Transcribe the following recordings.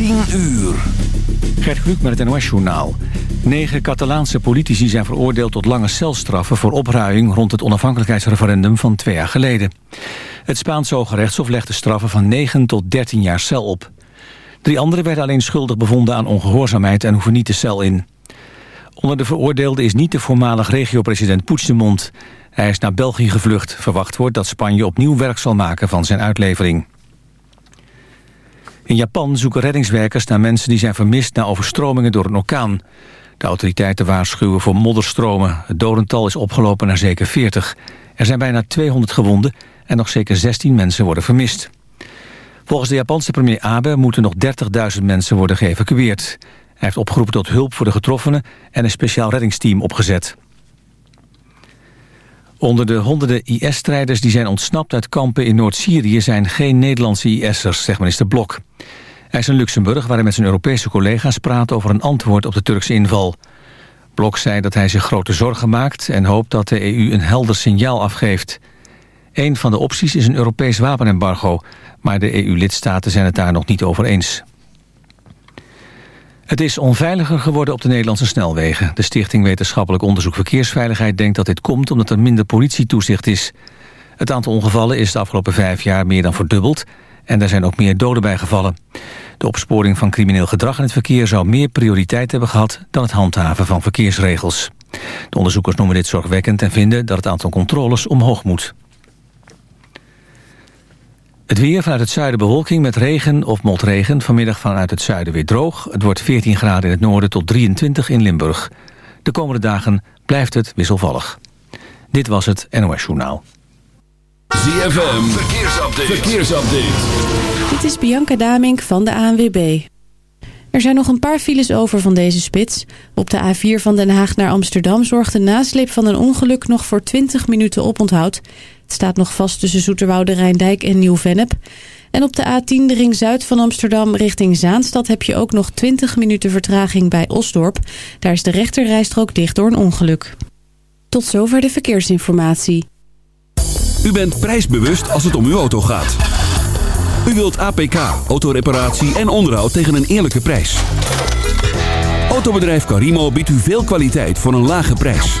10 uur. Gert Kluk met het NOS-journaal. Negen Catalaanse politici zijn veroordeeld tot lange celstraffen... voor opruiing rond het onafhankelijkheidsreferendum van twee jaar geleden. Het Spaanse Hoge Rechtshof legde straffen van 9 tot 13 jaar cel op. Drie anderen werden alleen schuldig bevonden aan ongehoorzaamheid... en hoeven niet de cel in. Onder de veroordeelden is niet de voormalig regio-president Puigdemont. Hij is naar België gevlucht. Verwacht wordt dat Spanje opnieuw werk zal maken van zijn uitlevering. In Japan zoeken reddingswerkers naar mensen die zijn vermist... na overstromingen door een orkaan. De autoriteiten waarschuwen voor modderstromen. Het dodental is opgelopen naar zeker 40. Er zijn bijna 200 gewonden en nog zeker 16 mensen worden vermist. Volgens de Japanse premier Abe moeten nog 30.000 mensen worden geëvacueerd. Hij heeft opgeroepen tot hulp voor de getroffenen en een speciaal reddingsteam opgezet. Onder de honderden IS-strijders die zijn ontsnapt uit kampen in Noord-Syrië... zijn geen Nederlandse IS'ers, zegt minister Blok. Hij is in Luxemburg waar hij met zijn Europese collega's praat... over een antwoord op de Turkse inval. Blok zei dat hij zich grote zorgen maakt... en hoopt dat de EU een helder signaal afgeeft. Een van de opties is een Europees wapenembargo... maar de EU-lidstaten zijn het daar nog niet over eens. Het is onveiliger geworden op de Nederlandse snelwegen. De Stichting Wetenschappelijk Onderzoek Verkeersveiligheid denkt dat dit komt omdat er minder politietoezicht is. Het aantal ongevallen is de afgelopen vijf jaar meer dan verdubbeld en er zijn ook meer doden bijgevallen. De opsporing van crimineel gedrag in het verkeer zou meer prioriteit hebben gehad dan het handhaven van verkeersregels. De onderzoekers noemen dit zorgwekkend en vinden dat het aantal controles omhoog moet. Het weer vanuit het zuiden bewolking met regen of motregen. Vanmiddag vanuit het zuiden weer droog. Het wordt 14 graden in het noorden tot 23 in Limburg. De komende dagen blijft het wisselvallig. Dit was het NOS Journaal. ZFM, verkeersupdate. verkeersupdate. Dit is Bianca Damink van de ANWB. Er zijn nog een paar files over van deze spits. Op de A4 van Den Haag naar Amsterdam zorgt de nasleep van een ongeluk nog voor 20 minuten oponthoud. Staat nog vast tussen Zoeterwoude, Rijndijk en Nieuw-Vennep. En op de A10, de ring zuid van Amsterdam richting Zaanstad... heb je ook nog 20 minuten vertraging bij Osdorp. Daar is de rechterrijstrook dicht door een ongeluk. Tot zover de verkeersinformatie. U bent prijsbewust als het om uw auto gaat. U wilt APK, autoreparatie en onderhoud tegen een eerlijke prijs. Autobedrijf Carimo biedt u veel kwaliteit voor een lage prijs.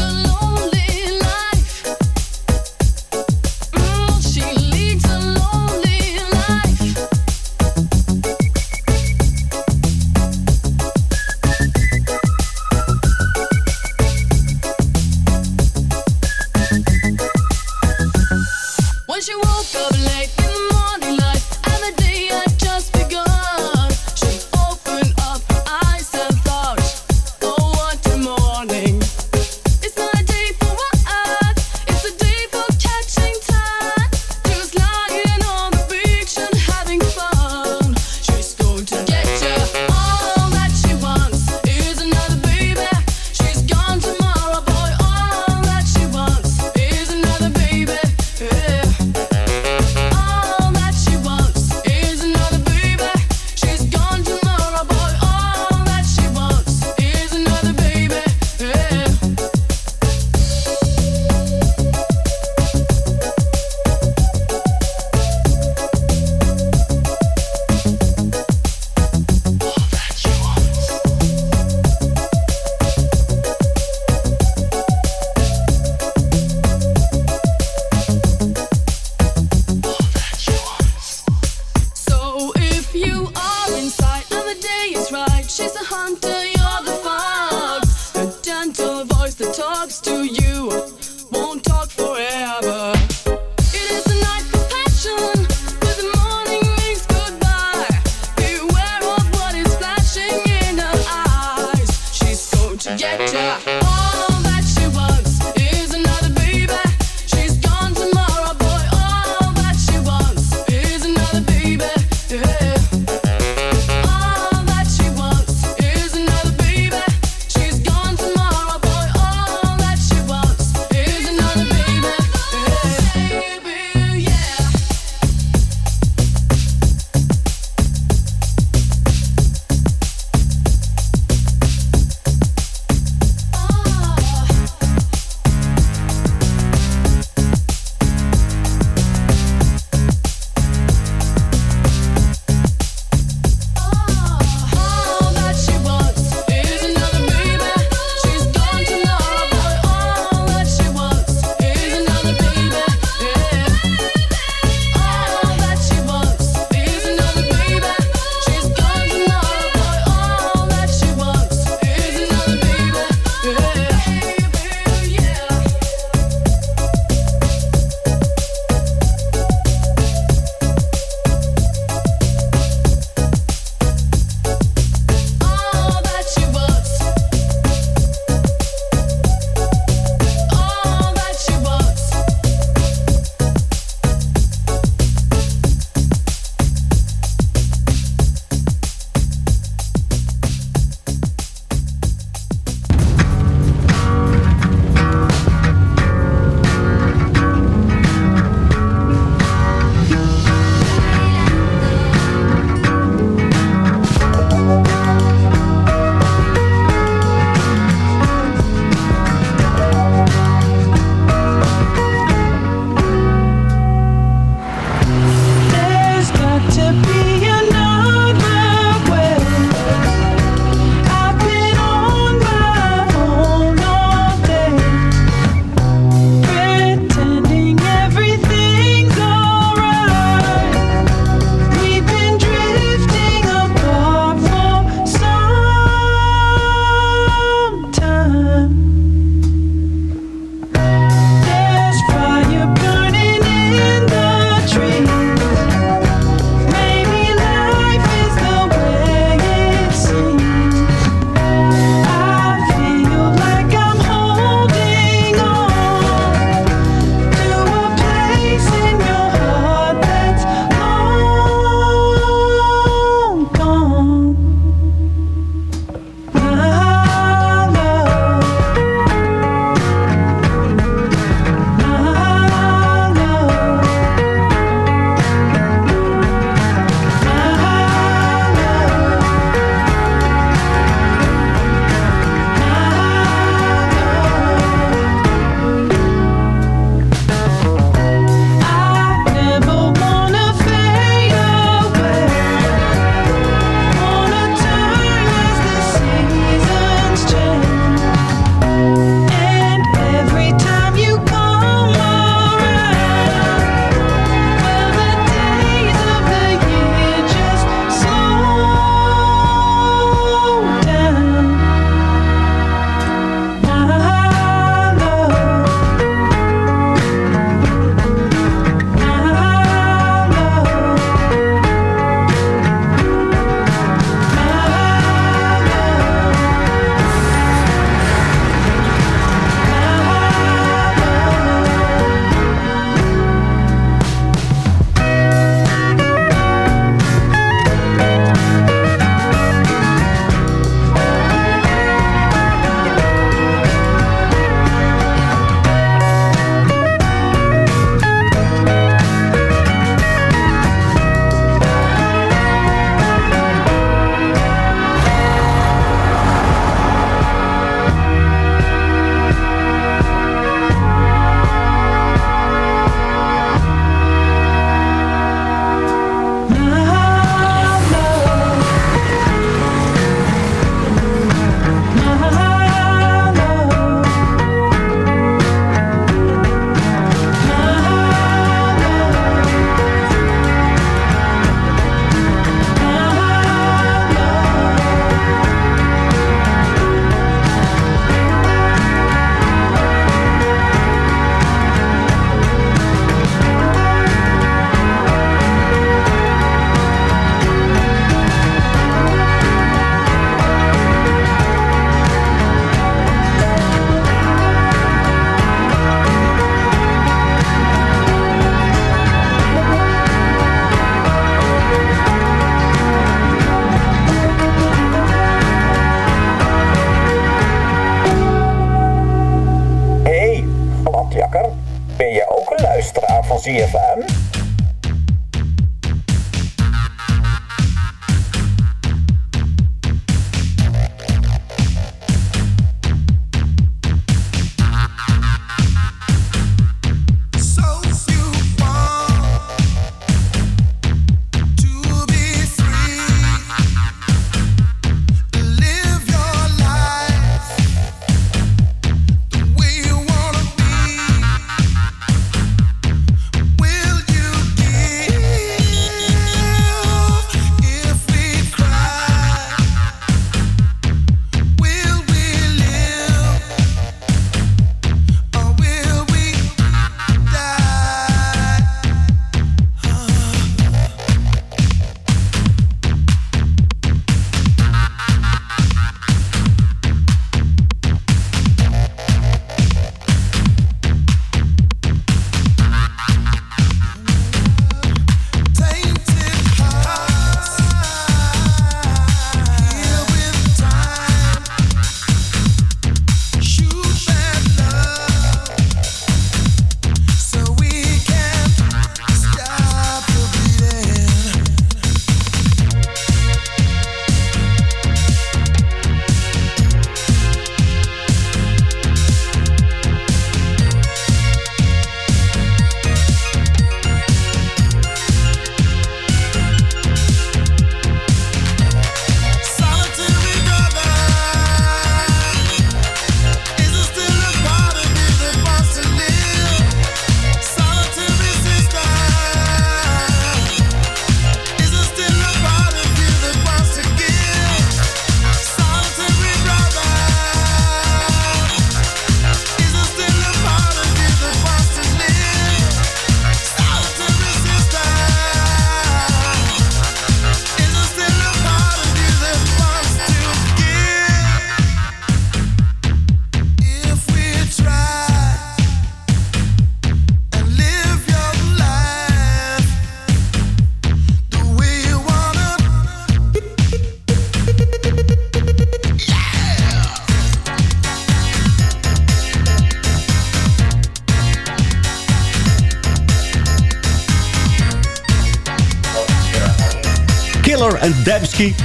En Dembski.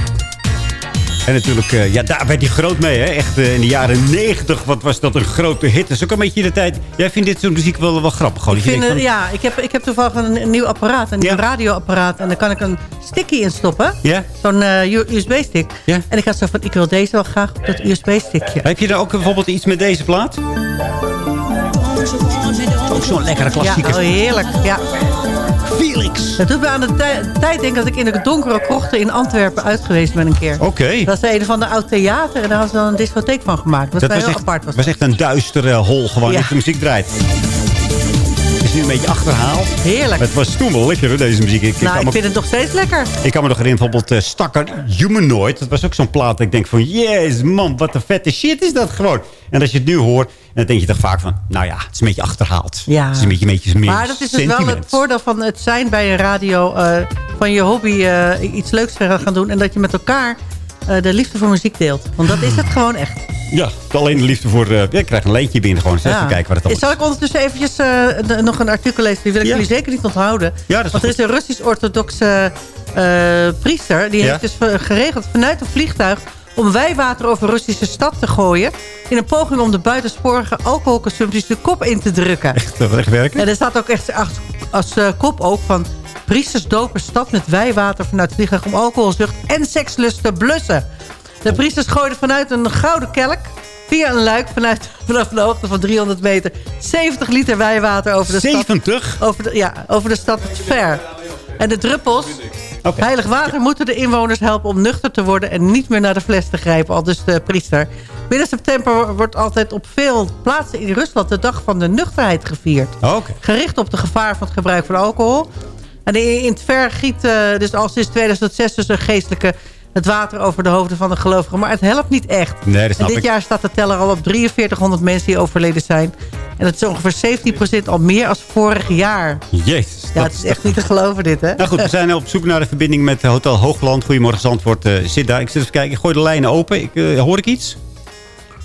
En natuurlijk, eh, ja, daar werd hij groot mee, hè. Echt eh, in de jaren 90, wat was dat een grote hit. Dat is ook een beetje de tijd. Jij vindt dit soort muziek wel, wel grappig, gewoon. Ik vind, denkt eh, van, ja, ik heb, ik heb toevallig een, een nieuw apparaat, een nieuw radioapparaat. En daar kan ik een sticky in stoppen. Ja? Zo'n eh, USB-stick. Ja. En ik had zo van, ik wil deze wel graag op dat USB-stickje. Heb je daar ook bijvoorbeeld iets met deze plaat? Ook zo'n lekkere klassieker. Ja, oh, heerlijk. Ja. Felix. Het doet me aan de tij- tijd denken dat ik in de donkere krochten in Antwerpen uit geweest ben een keer. Oké. Dat is een van de oud theater en daar hadden ze dan een discotheek van gemaakt. Dat, Dat was was heel echt, apart. Was was echt een duistere hol gewoon Ja. dat de muziek draait. Nu een beetje achterhaald. Heerlijk. Het was toen wel lekker, hoor, deze muziek. Ik, nou, ik me, vind het nog steeds lekker. ik kan me nog herinneren, bijvoorbeeld uh, Stakker Humanoid. Dat was ook zo'n plaat dat ik denk van... Yes, man, wat een vette shit is dat gewoon. En als je het nu hoort, dan denk je toch vaak van... Nou ja, het is een beetje achterhaald. Ja. Het is een beetje, een beetje meer Maar dat is dus wel het voordeel van het zijn bij een radio... eh, van je hobby eh, iets leuks gaan doen... en dat je met elkaar eh, de liefde voor muziek deelt. Want dat is het gewoon echt. Ja, alleen de liefde voor... eh ja, ik krijg een leentje binnen gewoon. Dus even kijken wat het allemaal Zal ik ondertussen eventjes eh, de- nog een artikel lezen? Die wil ik Ja. jullie zeker niet onthouden. Ja, dat is Want er is een Russisch-orthodoxe eh, priester... die Ja. heeft dus geregeld vanuit een vliegtuig... om wijwater over Russische stad te gooien... in een poging om de buitensporige alcoholconsumpties de kop in te drukken. Echt, dat echt werken? En er staat ook echt als, als eh, kop ook van... priesters dopen stad met wijwater vanuit het vliegtuig... om alcoholzucht en sekslust te blussen. De priesters gooiden vanuit een gouden kelk... via een luik vanuit, vanaf de hoogte van 300 meter... 70 liter wijwater over de 70? stad. Over de, ja, over de stad Ver. En de druppels... Heilig water moeten de inwoners helpen om nuchter te worden... en niet meer naar de fles te grijpen, al dus de priester. Midden september wordt altijd op veel plaatsen in Rusland... de dag van de nuchterheid gevierd. Gericht op de gevaar van het gebruik van alcohol. En in het ver giet eh, dus al sinds 2006 dus een geestelijke het water over de hoofden van de gelovigen. Maar het helpt niet echt. Nee, dit ik. jaar staat de teller al op 4300 mensen die overleden zijn. En dat is ongeveer 17% al meer als vorig jaar. Jezus. Ja, het is echt niet te geloven dit, hè? Nou goed, we zijn op zoek naar de verbinding met eh, Hotel Hoogland. Goedemorgen Zandvoort. eh zit daar. Ik zit even kijken. Ik gooi de lijnen open. Ik, hoor ik iets?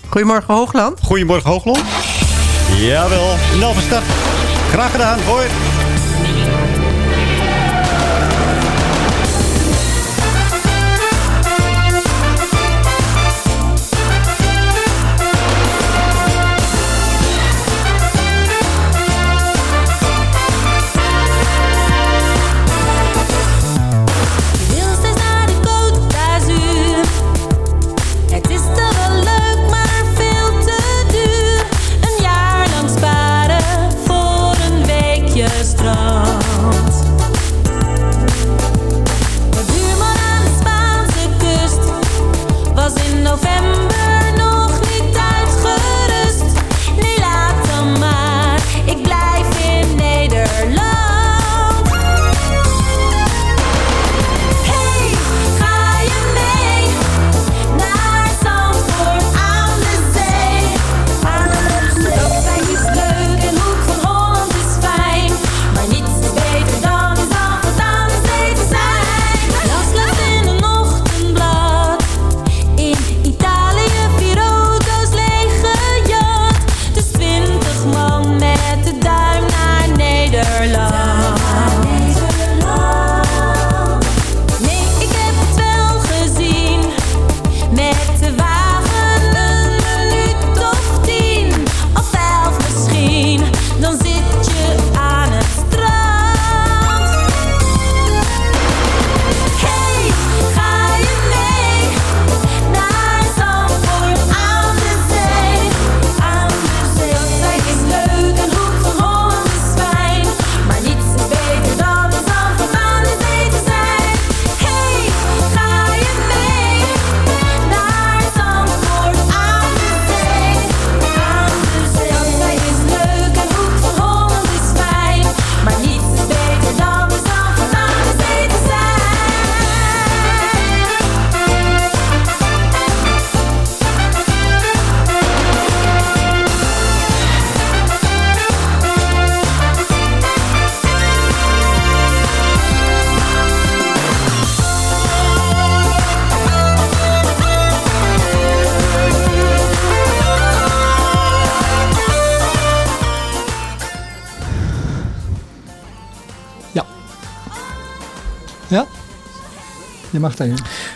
Goedemorgen Hoogland. Goedemorgen Hoogland. Jawel. Nel van Stad. Graag gedaan. Hoi.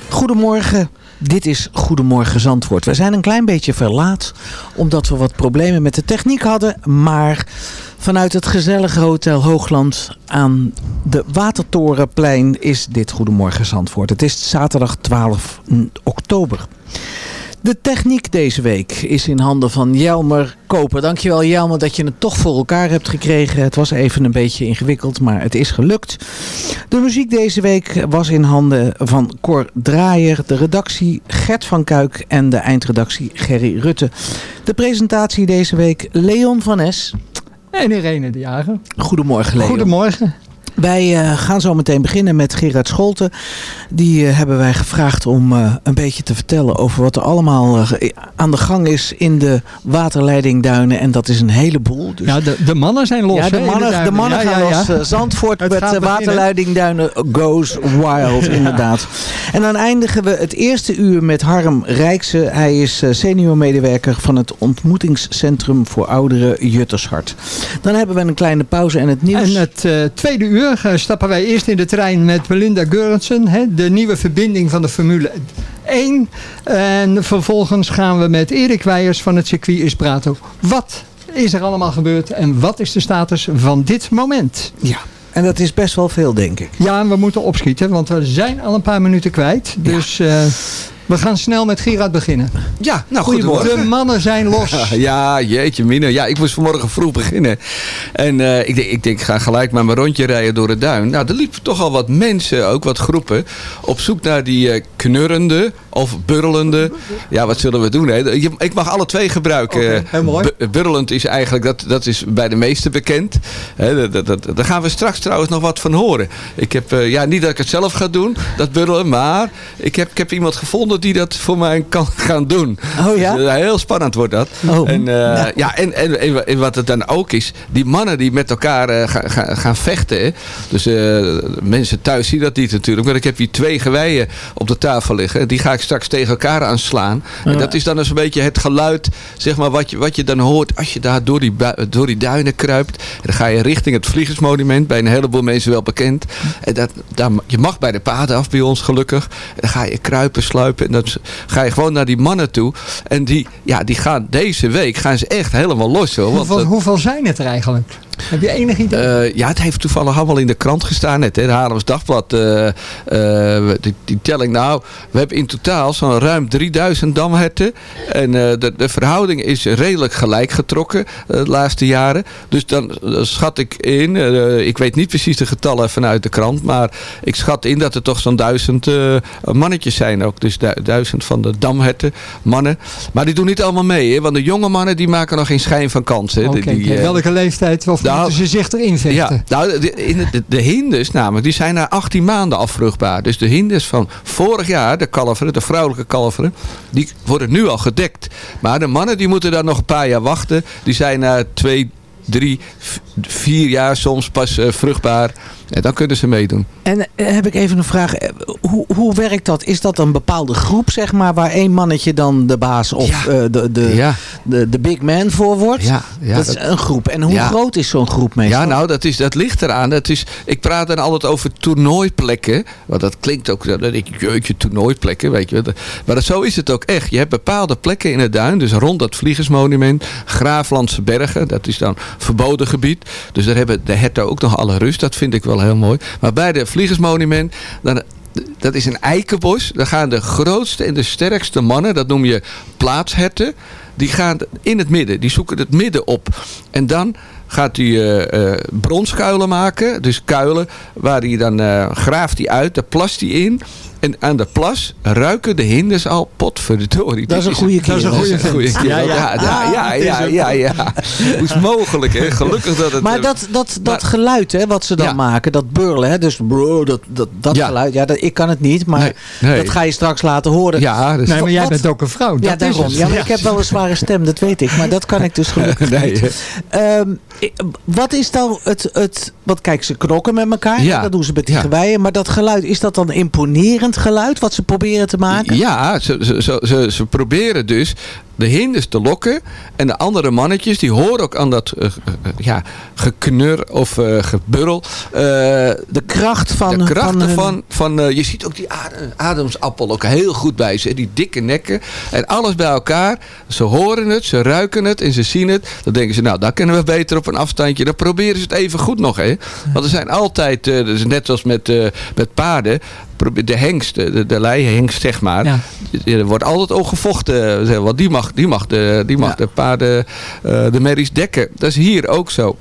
Goedemorgen. Dit is Goedemorgen Zandvoort. We zijn een klein beetje verlaat, omdat we wat problemen met de techniek hadden. Maar vanuit het gezellige Hotel Hoogland aan de Watertorenplein is dit Goedemorgen Zandvoort. Het is zaterdag 12 oktober. De techniek deze week is in handen van Jelmer Koper. Dankjewel Jelmer dat je het toch voor elkaar hebt gekregen. Het was even een beetje ingewikkeld, maar het is gelukt. De muziek deze week was in handen van Cor Draaier, de redactie Gert van Kuik en de eindredactie Gerry Rutte. De presentatie deze week Leon van Es. En Irene de Jager. Goedemorgen Leon. Goedemorgen. Wij eh, gaan zo meteen beginnen met Gerard Scholten. Die eh, hebben wij gevraagd om eh, een beetje te vertellen over wat er allemaal aan de gang is in de waterleidingduinen. En dat is een heleboel. Dus... Ja, de, de mannen zijn los. Ja, de mannen, de mannen Ja, gaan ja, ja. los. Zandvoort Het met de waterleidingduinen goes wild, inderdaad. En dan eindigen we het eerste uur met Harm Rijkse. Hij is senior medewerker van het ontmoetingscentrum voor ouderen Juttershart. Dan hebben we een kleine pauze en het nieuws. En het tweede uur eh, stappen wij eerst in de trein met Belinda Geurensen. Hè, de nieuwe verbinding van de Formule 1. En vervolgens gaan we met Erik Weijers van het circuit is praten. Wat is er allemaal gebeurd en wat is de status van dit moment? Ja, en dat is best wel veel, denk ik. Ja, en we moeten opschieten, want we zijn al een paar minuten kwijt. Dus eh, we gaan snel met Gerard beginnen. Ja, nou Goedemorgen. De mannen zijn los. Ja, jeetje mina. Ja, ik moest vanmorgen vroeg beginnen. En eh, ik, denk, ik denk, ik ga gelijk maar mijn rondje rijden door het duin. Nou, er liepen toch al wat mensen, ook wat groepen, op zoek naar die eh, knurrende of burrelende. Ja, wat zullen we doen? Hè? Ik mag alle twee gebruiken. heel mooi. Bu- burrelend is eigenlijk, dat, dat is bij de meesten bekend. Hè, dat, dat, dat- daar gaan we straks trouwens nog wat van horen. Ik heb, eh, ja, niet dat ik het zelf ga doen, dat burrelen, maar ik heb, ik heb iemand gevonden die dat voor mij kan gaan doen. Oh ja? Dus, eh, heel spannend wordt dat. Oh. En, eh, Ja. ja, en, en, en wa- en wat het dan ook is, die mannen die met elkaar eh, gaan, gaan, gaan vechten. hè. Dus mensen thuis zien dat niet natuurlijk. Maar ik heb hier twee geweien op de tafel liggen. Die ga ik straks tegen elkaar aanslaan. En dat is dan eens een beetje het geluid, zeg maar, wat je, wat je dan hoort als je daar door die, door die duinen kruipt. En dan ga je richting het Vliegersmonument, bij een heleboel mensen wel bekend. En dat, daar, je mag bij de paden af bij ons gelukkig. En dan ga je kruipen, sluipen. En dan ga je gewoon naar die mannen toe. En die, ja, die gaan deze week gaan ze echt helemaal los. Hoor, Hoeveel, eh, hoeveel zijn het er eigenlijk? Heb je enig idee? eh, ja, het heeft toevallig allemaal in de krant gestaan net. Hè. Het Haarlems Dagblad, eh, die, die telling. Nou, we hebben in totaal zo'n ruim 3000 damherten. En de, de verhouding is redelijk gelijk getrokken de laatste jaren. Dus dan schat ik in, ik weet niet precies de getallen vanuit de krant. Maar ik schat in dat er toch zo'n duizend mannetjes zijn ook. Dus du- duizend van de damherten, mannen. Maar die doen niet allemaal mee. Hè, want de jonge mannen die maken nog geen schijn van kans. Hè. Die- die, eh, welke leeftijd of nou, moeten ze zich erin vechten? ja, nou, de, in de, de hinders namelijk, die zijn na 18 maanden afvruchtbaar. Dus de hinders van vorig jaar, de kalveren, de vrouwelijke kalveren, die worden nu al gedekt. Maar de mannen die moeten daar nog een paar jaar wachten. Die zijn na twee, drie, vier jaar soms pas eh, vruchtbaar. En dan kunnen ze meedoen. En eh, heb ik even een vraag. Eh, Hoe, hoe werkt dat? Is dat een bepaalde groep, zeg maar, waar één mannetje dan de baas of eh, de, de, Ja. de, de big man voor wordt? Ja, ja, dat is dat- een groep. En hoe groot is zo'n groep meestal? Ja, nou, dat, is, dat ligt eraan. Dat is, ik praat dan altijd over toernooiplekken. Want dat klinkt ook, denk ik, jeetje, toernooiplekken, weet je wel. Maar dat, zo is het ook echt. Je hebt bepaalde plekken in het duin. Dus rond dat Vliegersmonument. Graaflandse Bergen, dat is dan verboden gebied. Dus daar hebben de herten ook nog alle rust. Dat vind ik wel heel mooi. Maar bij de Vliegersmonument, dan, dat is een eikenbos. Daar gaan de grootste en de sterkste mannen, dat noem je plaatsherten. Die gaan in het midden, die zoeken het midden op. En dan gaat hij eh, eh, bronskuilen maken. Dus kuilen waar hij dan eh, graaft uit, daar plast hij in. En aan de plas ruiken de hinders al potverdorie. Dat is een goede Dat is een goede, goede kerel. Ja, Ja, ja. ja, ja, Ah, ja, ja, ja, Hoe is mogelijk, hè? Gelukkig dat het... Maar eh, dat, dat, dat maar- geluid hè, wat ze dan Ja. maken, dat burlen, hè, dus bro, dat, dat, dat Ja. geluid, ja, dat, ik kan het niet, maar Nee, nee. dat ga je straks laten horen. Ja, dus- Nee, maar jij Wat- bent ook een vrouw. Ja, dat is daarom. het. Ja, maar ik heb wel een zware stem, dat weet ik. Maar dat kan ik dus gelukkig Nee, niet. Ehm, wat is dan het, het... Want kijk, ze knokken met elkaar. Ja. Dat doen ze met die Ja. geweien. Maar dat geluid, is dat dan imponerend geluid wat ze proberen te maken? Ja, ze, ze, ze, ze, proberen dus de hinders te lokken. En de andere mannetjes, die horen ook aan dat eh, eh, ja, geknur of eh, geburrel. eh, de kracht van... de kracht van. Van, eh, je ziet ook die adem, ademsappel ook heel goed bij ze. Die dikke nekken. En alles bij elkaar. Ze horen het, ze ruiken het en ze zien het. Dan denken ze, nou, daar kunnen we beter op een afstandje. Dan proberen ze het even goed nog. Hè? Want er zijn altijd, eh, dus net zoals met, eh, met paarden... De hengst, de, de leihengst zeg maar. Ja. Er wordt altijd ook gevochten. Want die mag, die mag, de, die mag de paarden, eh, de merries dekken. Dat is hier ook zo.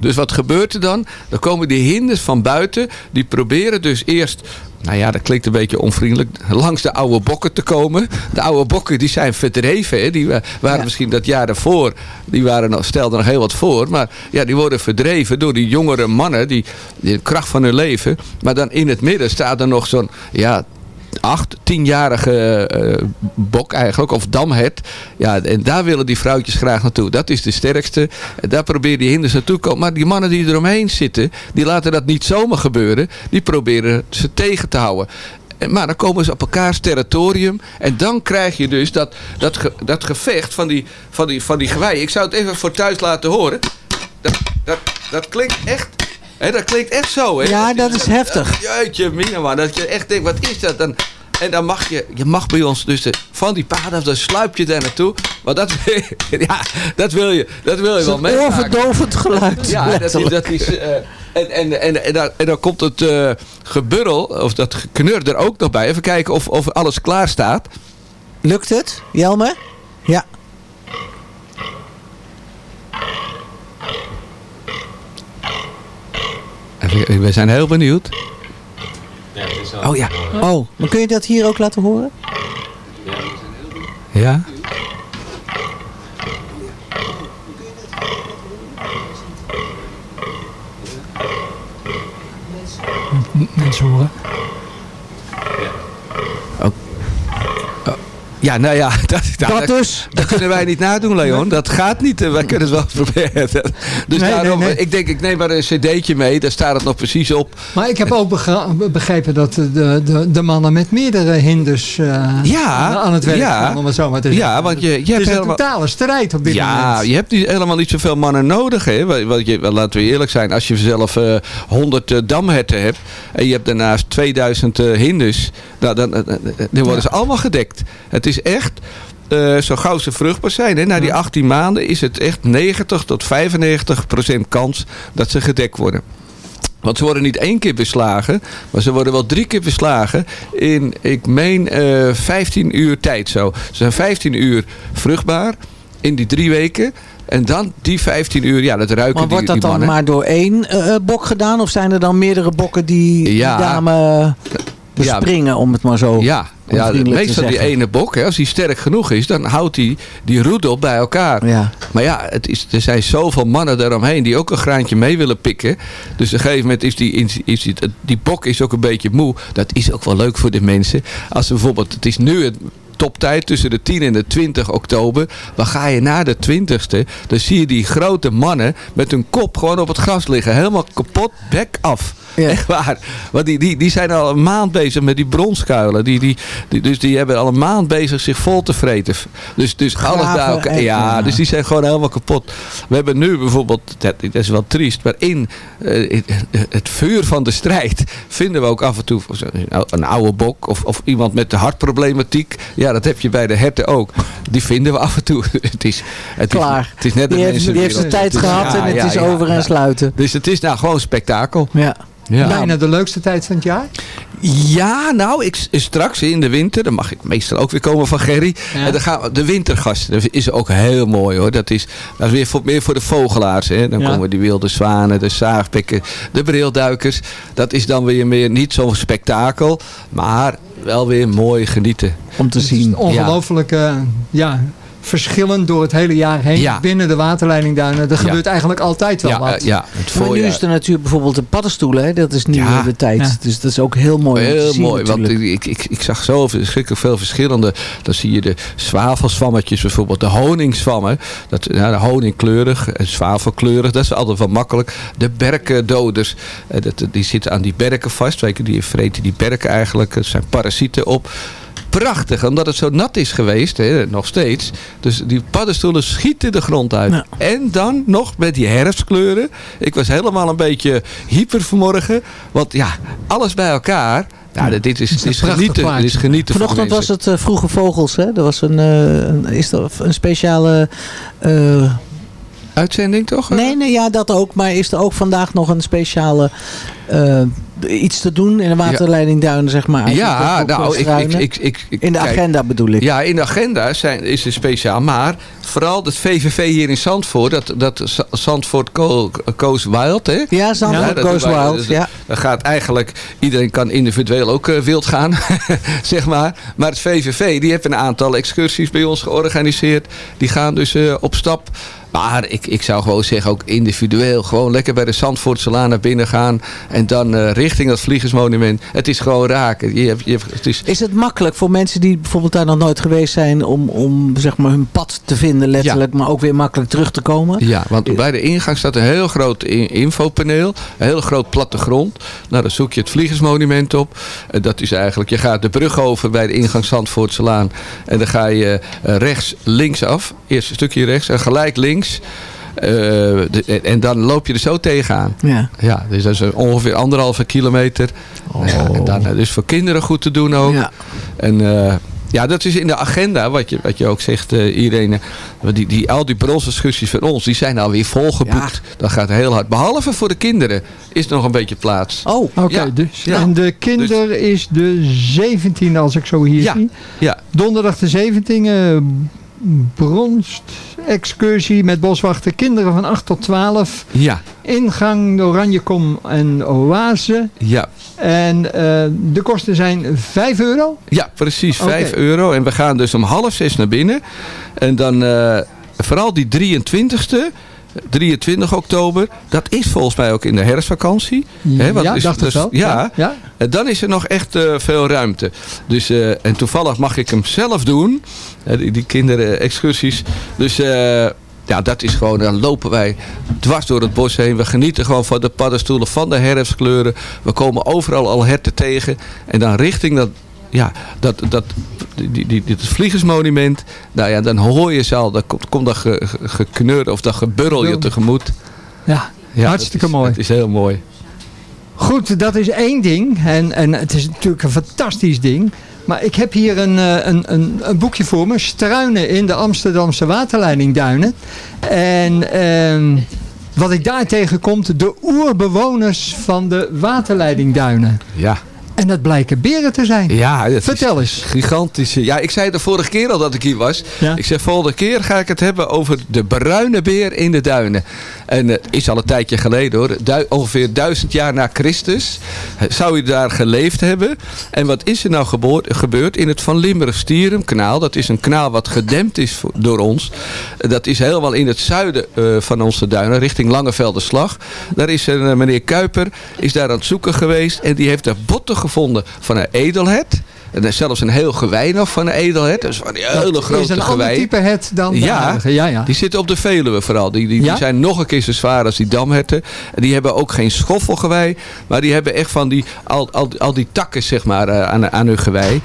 Dus wat gebeurt er dan? Dan komen die hinders van buiten. Die proberen dus eerst... Nou ja, dat klinkt een beetje onvriendelijk. Langs de oude bokken te komen. De oude bokken die zijn verdreven. Hè? Die wa- waren misschien dat jaar daarvoor. Die waren nog, stelden nog heel wat voor. Maar ja, die worden verdreven door die jongere mannen. Die, die de kracht van hun leven. Maar dan in het midden staat er nog zo'n... Ja, acht, tienjarige eh, bok eigenlijk, of damhert. Ja, en daar willen die vrouwtjes graag naartoe. Dat is de sterkste. Daar proberen die hinders naartoe te komen. Maar die mannen die eromheen zitten, die laten dat niet zomaar gebeuren. Die proberen ze tegen te houden. En- Maar dan komen ze op elkaars territorium. En dan krijg je dus dat, dat, dat gevecht van die, van, die, van die geweien. Ik zou het even voor thuis laten horen. Dat, dat, dat klinkt echt... Hè, dat klinkt echt zo, hè? Ja, dat is heftig. Jeetje, mina man. Dat je echt denkt, wat is dat? Dan, en dan mag je, je mag bij ons dus de, van die paden dan sluip je daar naartoe. Maar dat, ja, dat wil je, dat wil je wel mee. een oorverdovend geluid. Ja, dat is, dat is eh, en, en, en, en, dan, en dan komt het eh geburrel, of dat geknur er ook nog bij. Even kijken of, of alles klaar staat. Lukt het, Jelmer? Ja. Even, we zijn heel benieuwd. Oh ja. Oh, maar kun je dat hier ook laten horen? Ja? Mensen horen. Ja, nou ja, dat, Dat dus. Dat kunnen wij niet nadoen, Leon. Dat gaat niet. eh, Wij kunnen het wel proberen. Dus Nee, daarom, nee, nee. ik denk, ik neem maar een cd'tje mee. Daar staat het nog precies op. Maar ik heb ook begrepen dat de, de, de mannen met meerdere hinders eh, Ja, aan het werk ja. gaan, om het zo maar te zeggen. Ja, want je, je het hebt is een helemaal... totale strijd op dit Ja, moment. je hebt helemaal niet zoveel mannen nodig. Hè? Want je, laten we eerlijk zijn. Als je zelf eh 100 eh, damherten hebt. En je hebt daarnaast 2000 eh, hinders. Nou, dan, eh, eh, dan worden ze allemaal gedekt. Het is echt... eh, zo gauw ze vruchtbaar zijn. Hè? Na die 18 maanden is het echt 90 tot 95 procent kans dat ze gedekt worden. Want ze worden niet één keer beslagen, maar ze worden wel drie keer beslagen in, ik meen, eh 15 uur tijd zo. Ze zijn 15 uur vruchtbaar in die drie weken. En dan die 15 uur, ja, dat ruiken Maar wordt die, dat die dan maar door één eh, bok gedaan? Of zijn er dan meerdere bokken die, Ja. die dame bespringen, om het maar zo Ja, ja meestal die ene bok, hè, als die sterk genoeg is, dan houdt hij die roedel bij elkaar. Ja. Maar ja, het is, er zijn zoveel mannen daaromheen die ook een graantje mee willen pikken. Dus op een gegeven moment is die, is die, die bok is ook een beetje moe. Dat is ook wel leuk voor de mensen. Als ze bijvoorbeeld, het is nu het toptijd tussen de 10 en de 20 oktober. Dan ga je na de 20ste, dan zie je die grote mannen met hun kop gewoon op het gras liggen. Helemaal kapot, bek af. Echt waar. Want die, die, die zijn al een maand bezig met die bronskuilen. Die, die, die, dus die hebben al een maand bezig zich vol te vreten. Dus, dus alles elkaar. en- Ja, dus die zijn gewoon helemaal kapot. We hebben nu bijvoorbeeld, dat dat is wel triest, maar in eh, het- het vuur van de strijd vinden we ook af en toe een oude bok of, of iemand met de hartproblematiek. Ja, dat heb je bij de herten ook. Die vinden we af en toe. Het is, het Klaar. Is, het is net Die heeft- die heeft zijn tijd gehad en het is over en sluiten. Dus het is nou gewoon spektakel. Ja. Ja. Bijna de leukste tijd van het jaar. Ja, nou, ik, straks in de winter, dan mag ik meestal ook weer komen van Gerry. En dan gaan we, de wintergasten, dat is ook heel mooi hoor. Dat is, dat is weer voor, meer voor de vogelaars. Hè. Dan Ja. komen die wilde zwanen, de zaagpikken, de brilduikers. Dat is dan weer meer niet zo'n spektakel, maar wel weer mooi genieten. Om te zien. Ongelooflijk, eh, ja. Verschillend door het hele jaar heen Ja. binnen de waterleidingduinen. Er gebeurt eigenlijk altijd wel Ja, wat. eh, ja, het Maar nu is er natuurlijk bijvoorbeeld de paddenstoelen. Hè? Dat is in de tijd. Ja. Dus dat is ook heel mooi om te Heel zien mooi, want ik, ik, ik zag zo verschrikkelijk veel verschillende. Dan zie je de zwavelzwammetjes bijvoorbeeld, de honingswammen. Dat, ja, de honingkleurig en zwavelkleurig, dat is altijd wel makkelijk. De berkendoders, eh, dat, die zitten aan die berken vast. Die vreten die berken eigenlijk, het zijn parasieten op. Prachtig, omdat het zo nat is geweest, hè, nog steeds. Dus die paddenstoelen schieten de grond uit. Ja. En dan nog met die herfstkleuren. Ik was helemaal een beetje hyper vanmorgen. Want ja, alles bij elkaar. Ja, dit is, is, prachtig genieten. plaatje. Is genieten Vanochtend was het eh, Vroege Vogels. Hè? Er was een, eh, een, is er een speciale... eh, Uitzending toch? nee, nee, ja, dat ook. Maar is er ook vandaag nog een speciale... eh, iets te doen in de waterleiding Duinen, zeg maar. Ja, nou, ik, ik, ik, ik, In de kijk, agenda bedoel ik. Ja, in de agenda zijn, is het speciaal. Maar vooral het VVV hier in Zandvoort. Dat, dat Zandvoort Co- Goes Wild. Hè? Ja, Zandvoort wij. Wild, Dus ja. Dat gaat eigenlijk... Iedereen kan individueel ook eh, wild gaan. zeg maar. Maar het VVV die heeft een aantal excursies bij ons georganiseerd. Die gaan dus eh, op stap... Maar ik, ik zou gewoon zeggen, ook individueel. Gewoon lekker bij de Zandvoortselaan naar binnen gaan. En dan eh, richting dat vliegersmonument. Het is gewoon raken. Je hebt, je hebt, het is, Is het makkelijk voor mensen die bijvoorbeeld daar nog nooit geweest zijn... om, om zeg maar, hun pad te vinden letterlijk... maar ook weer makkelijk terug te komen? Ja, want bij de ingang staat een heel groot infopaneel. Een heel groot plattegrond. Nou, dan zoek je het Vliegersmonument op. En dat is eigenlijk, je gaat de brug over bij de ingang Zandvoortselaan. En dan ga je eh, rechts, links af. Eerst een stukje rechts en gelijk links. Eh, de- en dan loop je er zo tegenaan. Ja. Ja, dus dat is ongeveer anderhalve kilometer. Ja, en dan, dus voor kinderen goed te doen ook. Ja. En eh, ja, dat is in de agenda, wat je, wat je ook zegt, eh Irene. Die, die, al die bronsdiscussies van ons, die zijn alweer volgeboekt. Dat gaat heel hard. Behalve voor de kinderen is er nog een beetje plaats. Oh, Oké, Ja. dus. Ja. En de kinder is de 17 als ik zo hier Ja. zie. Ja, Donderdag de 17e, eh, bronst excursie met boswachten. Kinderen van 8 tot 12. ja, Ingang de Oranjekom en Oase. ja. En eh, de kosten zijn 5 euro. Ja, precies. Oké. 5 euro. En we gaan dus om half zes naar binnen. En dan eh, vooral die 23ste. 23 oktober, dat is volgens mij ook in de herfstvakantie. Want ja, is- dacht dus- wel. Ja, ja. En dan is er nog echt eh, veel ruimte. Dus, eh, en toevallig mag ik hem zelf doen. Eh, die, die kinderexcursies. Dus eh, ja, dat is gewoon, dan lopen wij dwars door het bos heen. We genieten gewoon van de paddenstoelen, van de herfstkleuren. We komen overal al herten tegen. En dan richting dat, ja, dat, dat, die, die, dit vliegersmonument. Nou ja, dan hoor je ze al. Dan komt, komt dat ge- ge- gekneur of dat geburrel je tegemoet. Ja, Ja, hartstikke dat is- mooi. Dat is heel mooi. Goed, dat is één ding. En, en het is natuurlijk een fantastisch ding. Maar ik heb hier een, eh, een, een, een boekje voor me. Struinen in de Amsterdamse waterleidingduinen. En ehm, wat ik daar tegenkom, de oerbewoners van de waterleidingduinen. Ja. En dat blijken beren te zijn. Ja, Vertel eens. Gigantisch. Ja, ik zei de vorige keer al dat ik hier was. Ja. Ik zeg, volgende keer ga ik het hebben over de bruine beer in de duinen. En het is al een tijdje geleden hoor. Du- ongeveer duizend jaar na Christus eh, zou hij daar geleefd hebben. En wat is er nou gebeurd in het Van Limburg-Stierum kanaal? Dat is een kanaal wat gedempt is door ons. Eh, Dat is helemaal in het zuiden eh, van onze duinen, richting Langevelderslag. Daar is een eh, meneer Kuiper, is daar aan het zoeken geweest. En die heeft daar botten gevonden van een edelhert. En zelfs een heel gewei nog van een edelhert. Dus van die hele Dat grote is een gewei. ander type het dan de Ja, ja, ja. die zitten op de Veluwe vooral. Die, die, Ja? die zijn nog een keer zo zwaar als die damherten. En die hebben ook geen schoffelgewei. Maar die hebben echt van die, al, al, al die takken zeg maar, eh, aan, aan hun gewei.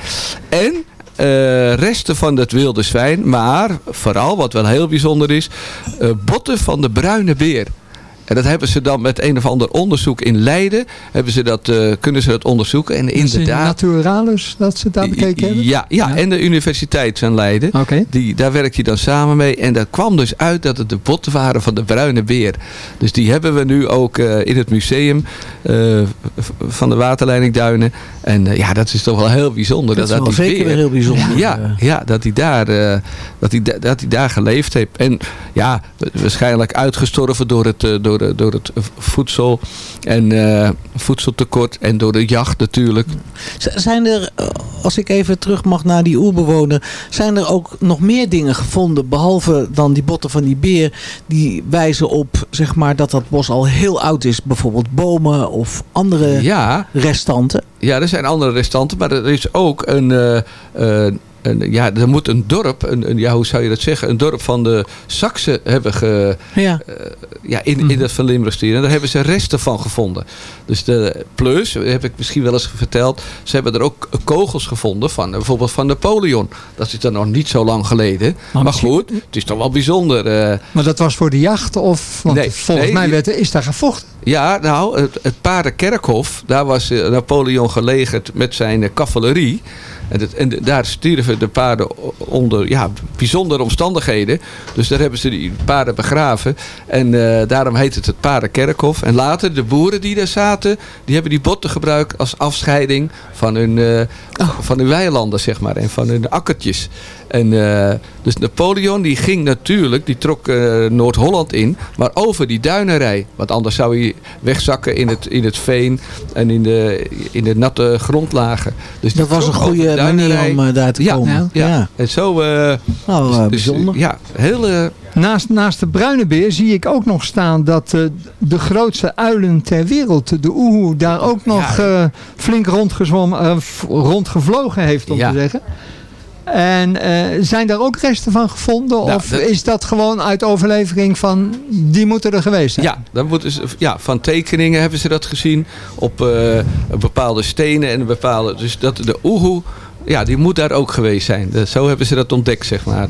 En eh, resten van het wilde zwijn. Maar vooral, wat wel heel bijzonder is, eh, botten van de bruine beer. En dat hebben ze dan met een of ander onderzoek in Leiden. Hebben ze dat, eh, kunnen ze dat onderzoeken. En Is het inderdaad. Naturalis dat ze het daar bekeken hebben? Ja, ja, en de universiteit van Leiden. Oké. Die, daar werkt hij dan samen mee. En daar kwam dus uit dat het de botten waren van de bruine beer. Dus die hebben we nu ook eh, in het museum eh, van de waterleidingduinen. En eh, ja, dat is toch wel heel bijzonder. Dat is dat wel die zeker weer heel bijzonder. Ja, ja dat, hij daar, eh, dat, hij, dat hij daar geleefd heeft. En ja, wa- waarschijnlijk uitgestorven door het, door door, door het voedsel en eh, voedseltekort en door de jacht natuurlijk. Zijn er, eh, als ik even terug mag naar die oerbewoner, zijn er ook nog meer dingen gevonden, behalve dan die botten van die beer, die wijzen op zeg maar, dat dat bos al heel oud is? Bijvoorbeeld bomen of andere Ja. restanten? Ja, er zijn andere restanten, maar er is ook een... eh, eh, ja, er moet een dorp, een, een, ja, hoe zou je dat zeggen? Een dorp van de Saksen hebben ge, Ja. eh, ja, in, in dat Van Limburgstier. En daar hebben ze resten van gevonden. Dus de, plus, heb ik misschien wel eens verteld, ze hebben er ook kogels gevonden van, bijvoorbeeld van Napoleon. Dat is dan nog niet zo lang geleden. Maar, goed, het is toch wel bijzonder. eh. Maar dat was voor de jacht? Of, want Nee, volgens nee, mij werd, is daar gevochten. Ja, nou, het, het Paardenkerkhof, daar was eh, Napoleon gelegerd met zijn cavalerie. En, het, en daar stierven de paarden onder ja, bijzondere omstandigheden. Dus daar hebben ze die paarden begraven. En eh, daarom heet het het Paardenkerkhof. En later, de boeren die daar zaten, die hebben die botten gebruikt als afscheiding van hun, eh, van hun weilanden, zeg maar. En van hun akkertjes. En eh, dus Napoleon die ging natuurlijk, die trok eh, Noord-Holland in, maar over die duinerij. Want anders zou hij wegzakken in het, in het veen en in de, in de natte grondlagen. Dus Dat was een goede manier om eh, daar te Ja, komen. ja. Ja. En zo... eh, Nou, eh, dus- bijzonder. Ja, heel... Naast, naast de bruine beer zie ik ook nog staan dat eh, de grootste uilen ter wereld, de oehoe, daar ook nog eh, flink rondgezwommen, eh, rondgevlogen heeft, om Ja. te zeggen. En eh, zijn daar ook resten van gevonden? Nou, of dat- is dat gewoon uit overlevering van, die moeten er geweest zijn? Ja, dan moeten ze, ja, van tekeningen hebben ze dat gezien. Op eh, bepaalde stenen en bepaalde... Dus dat de oehoe, ja, die moet daar ook geweest zijn. Dat- zo hebben ze dat ontdekt, zeg maar.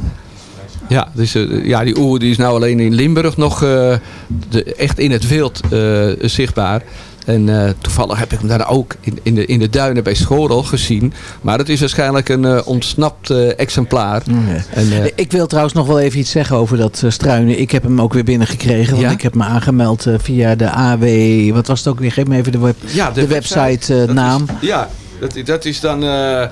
Ja, dus, eh, ja die oehoe die is nou alleen in Limburg nog de, echt in het wild zichtbaar. En eh, toevallig heb ik hem daar ook in, in, de, in de duinen bij Schorel gezien. Maar het is waarschijnlijk een eh, ontsnapt eh, exemplaar. En, eh, Ik wil trouwens nog wel even iets zeggen over dat struinen. Ik heb hem ook weer binnengekregen. Want Ja? ik heb me aangemeld via de AW... Wat was het ook weer? Geef me even de, web, Ja, de, website, naam. Ja, dat, dat is dan eh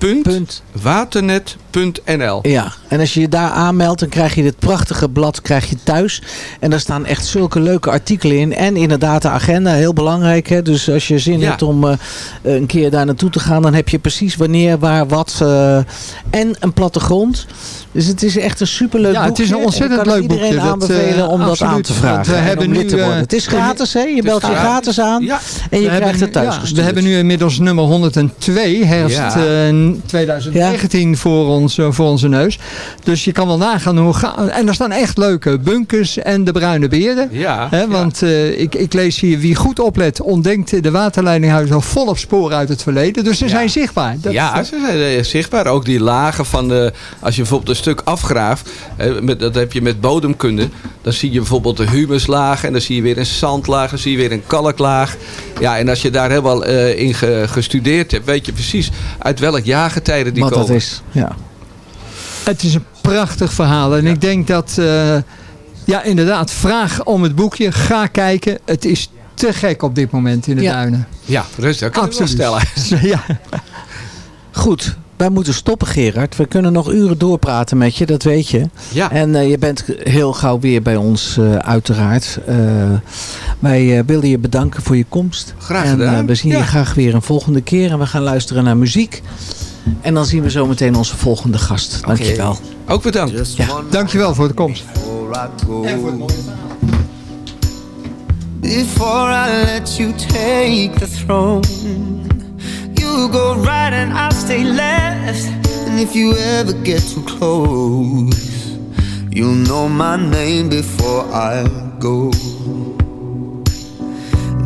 awd.waternet.nl. Ja, en als je je daar aanmeldt, dan krijg je dit prachtige blad krijg je thuis. En daar staan echt zulke leuke artikelen in. En inderdaad de agenda, heel belangrijk. Hè? Dus als je zin Ja. hebt om eh, een keer daar naartoe te gaan... dan heb je precies wanneer, waar, wat. eh, en een plattegrond. Dus het is echt een superleuk Ja, het boekje. is een ontzettend En ik kan leuk boekje. iedereen Dat, aanbevelen eh, om dat aan te Want vragen. we en hebben om lid nu, te worden. eh, Het is gratis, hè? Je belt je gratis. gratis aan. Ja. En je We krijgt hebben het thuis ja. We hebben nu inmiddels nummer 102, herfst Ja. eh, 2019 voor, ons, eh, voor onze neus. Dus je kan wel nagaan hoe ga En er staan echt leuke bunkers en de bruine beren. Ja, Hè, want eh, ik, ik lees hier, wie goed oplet, ontdekt de waterleidinghuizen al volop sporen uit het verleden. Dus ze zijn zichtbaar. Dat- ja, ze zijn zichtbaar. Ook die lagen van de... Als je bijvoorbeeld een stuk afgraaft... hè, met, dat heb je met bodemkunde. Dan zie je bijvoorbeeld de humuslaag. En dan zie je weer een zandlaag. Dan zie je weer een kalklaag. Ja, en als je daar helemaal eh, in ge- gestudeerd hebt... weet je precies uit welk jaargetijde die Wat komen. dat is, ja. Het is een prachtig verhaal. En ik denk dat, eh, ja inderdaad, vraag om het boekje. Ga kijken. Het is te gek op dit moment in de Ja. duinen. Ja, rustig. Kan wel stellen. ja. Goed, wij moeten stoppen Gerard. We kunnen nog uren doorpraten met je, dat weet je. Ja. En eh, je bent heel gauw weer bij ons eh, uiteraard. Eh, wij eh, willen je bedanken voor je komst. Graag en, gedaan. eh, we zien Ja. je graag weer een volgende keer. En we gaan luisteren naar muziek. En dan zien we zo meteen onze volgende gast. Dankjewel. Ook bedankt. Ja. Dankjewel voor de komst. Before I let you take the throne, you go right and I'll stay left. And if you ever get too close, you'll know my name before I go.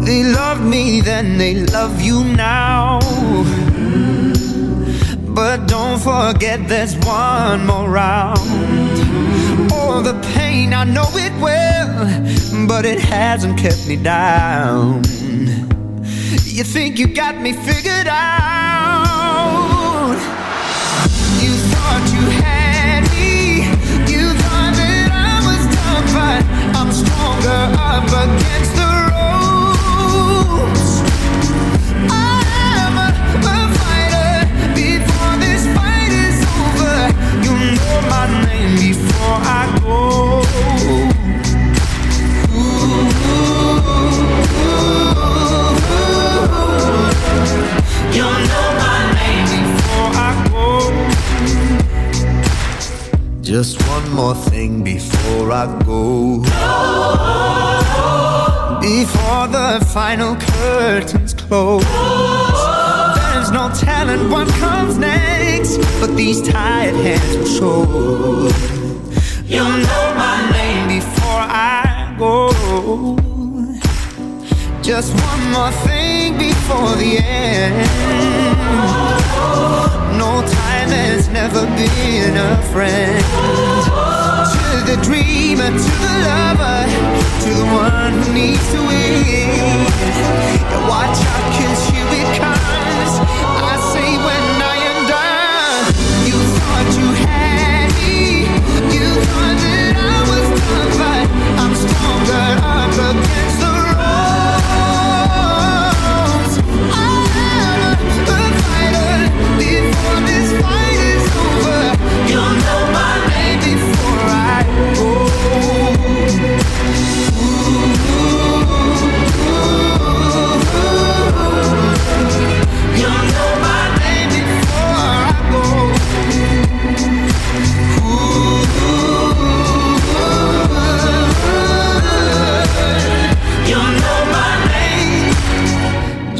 They loved me then, they love you now. But don't forget there's one more round. Oh, the pain, I know it well, but it hasn't kept me down. You think you got me figured out? You thought you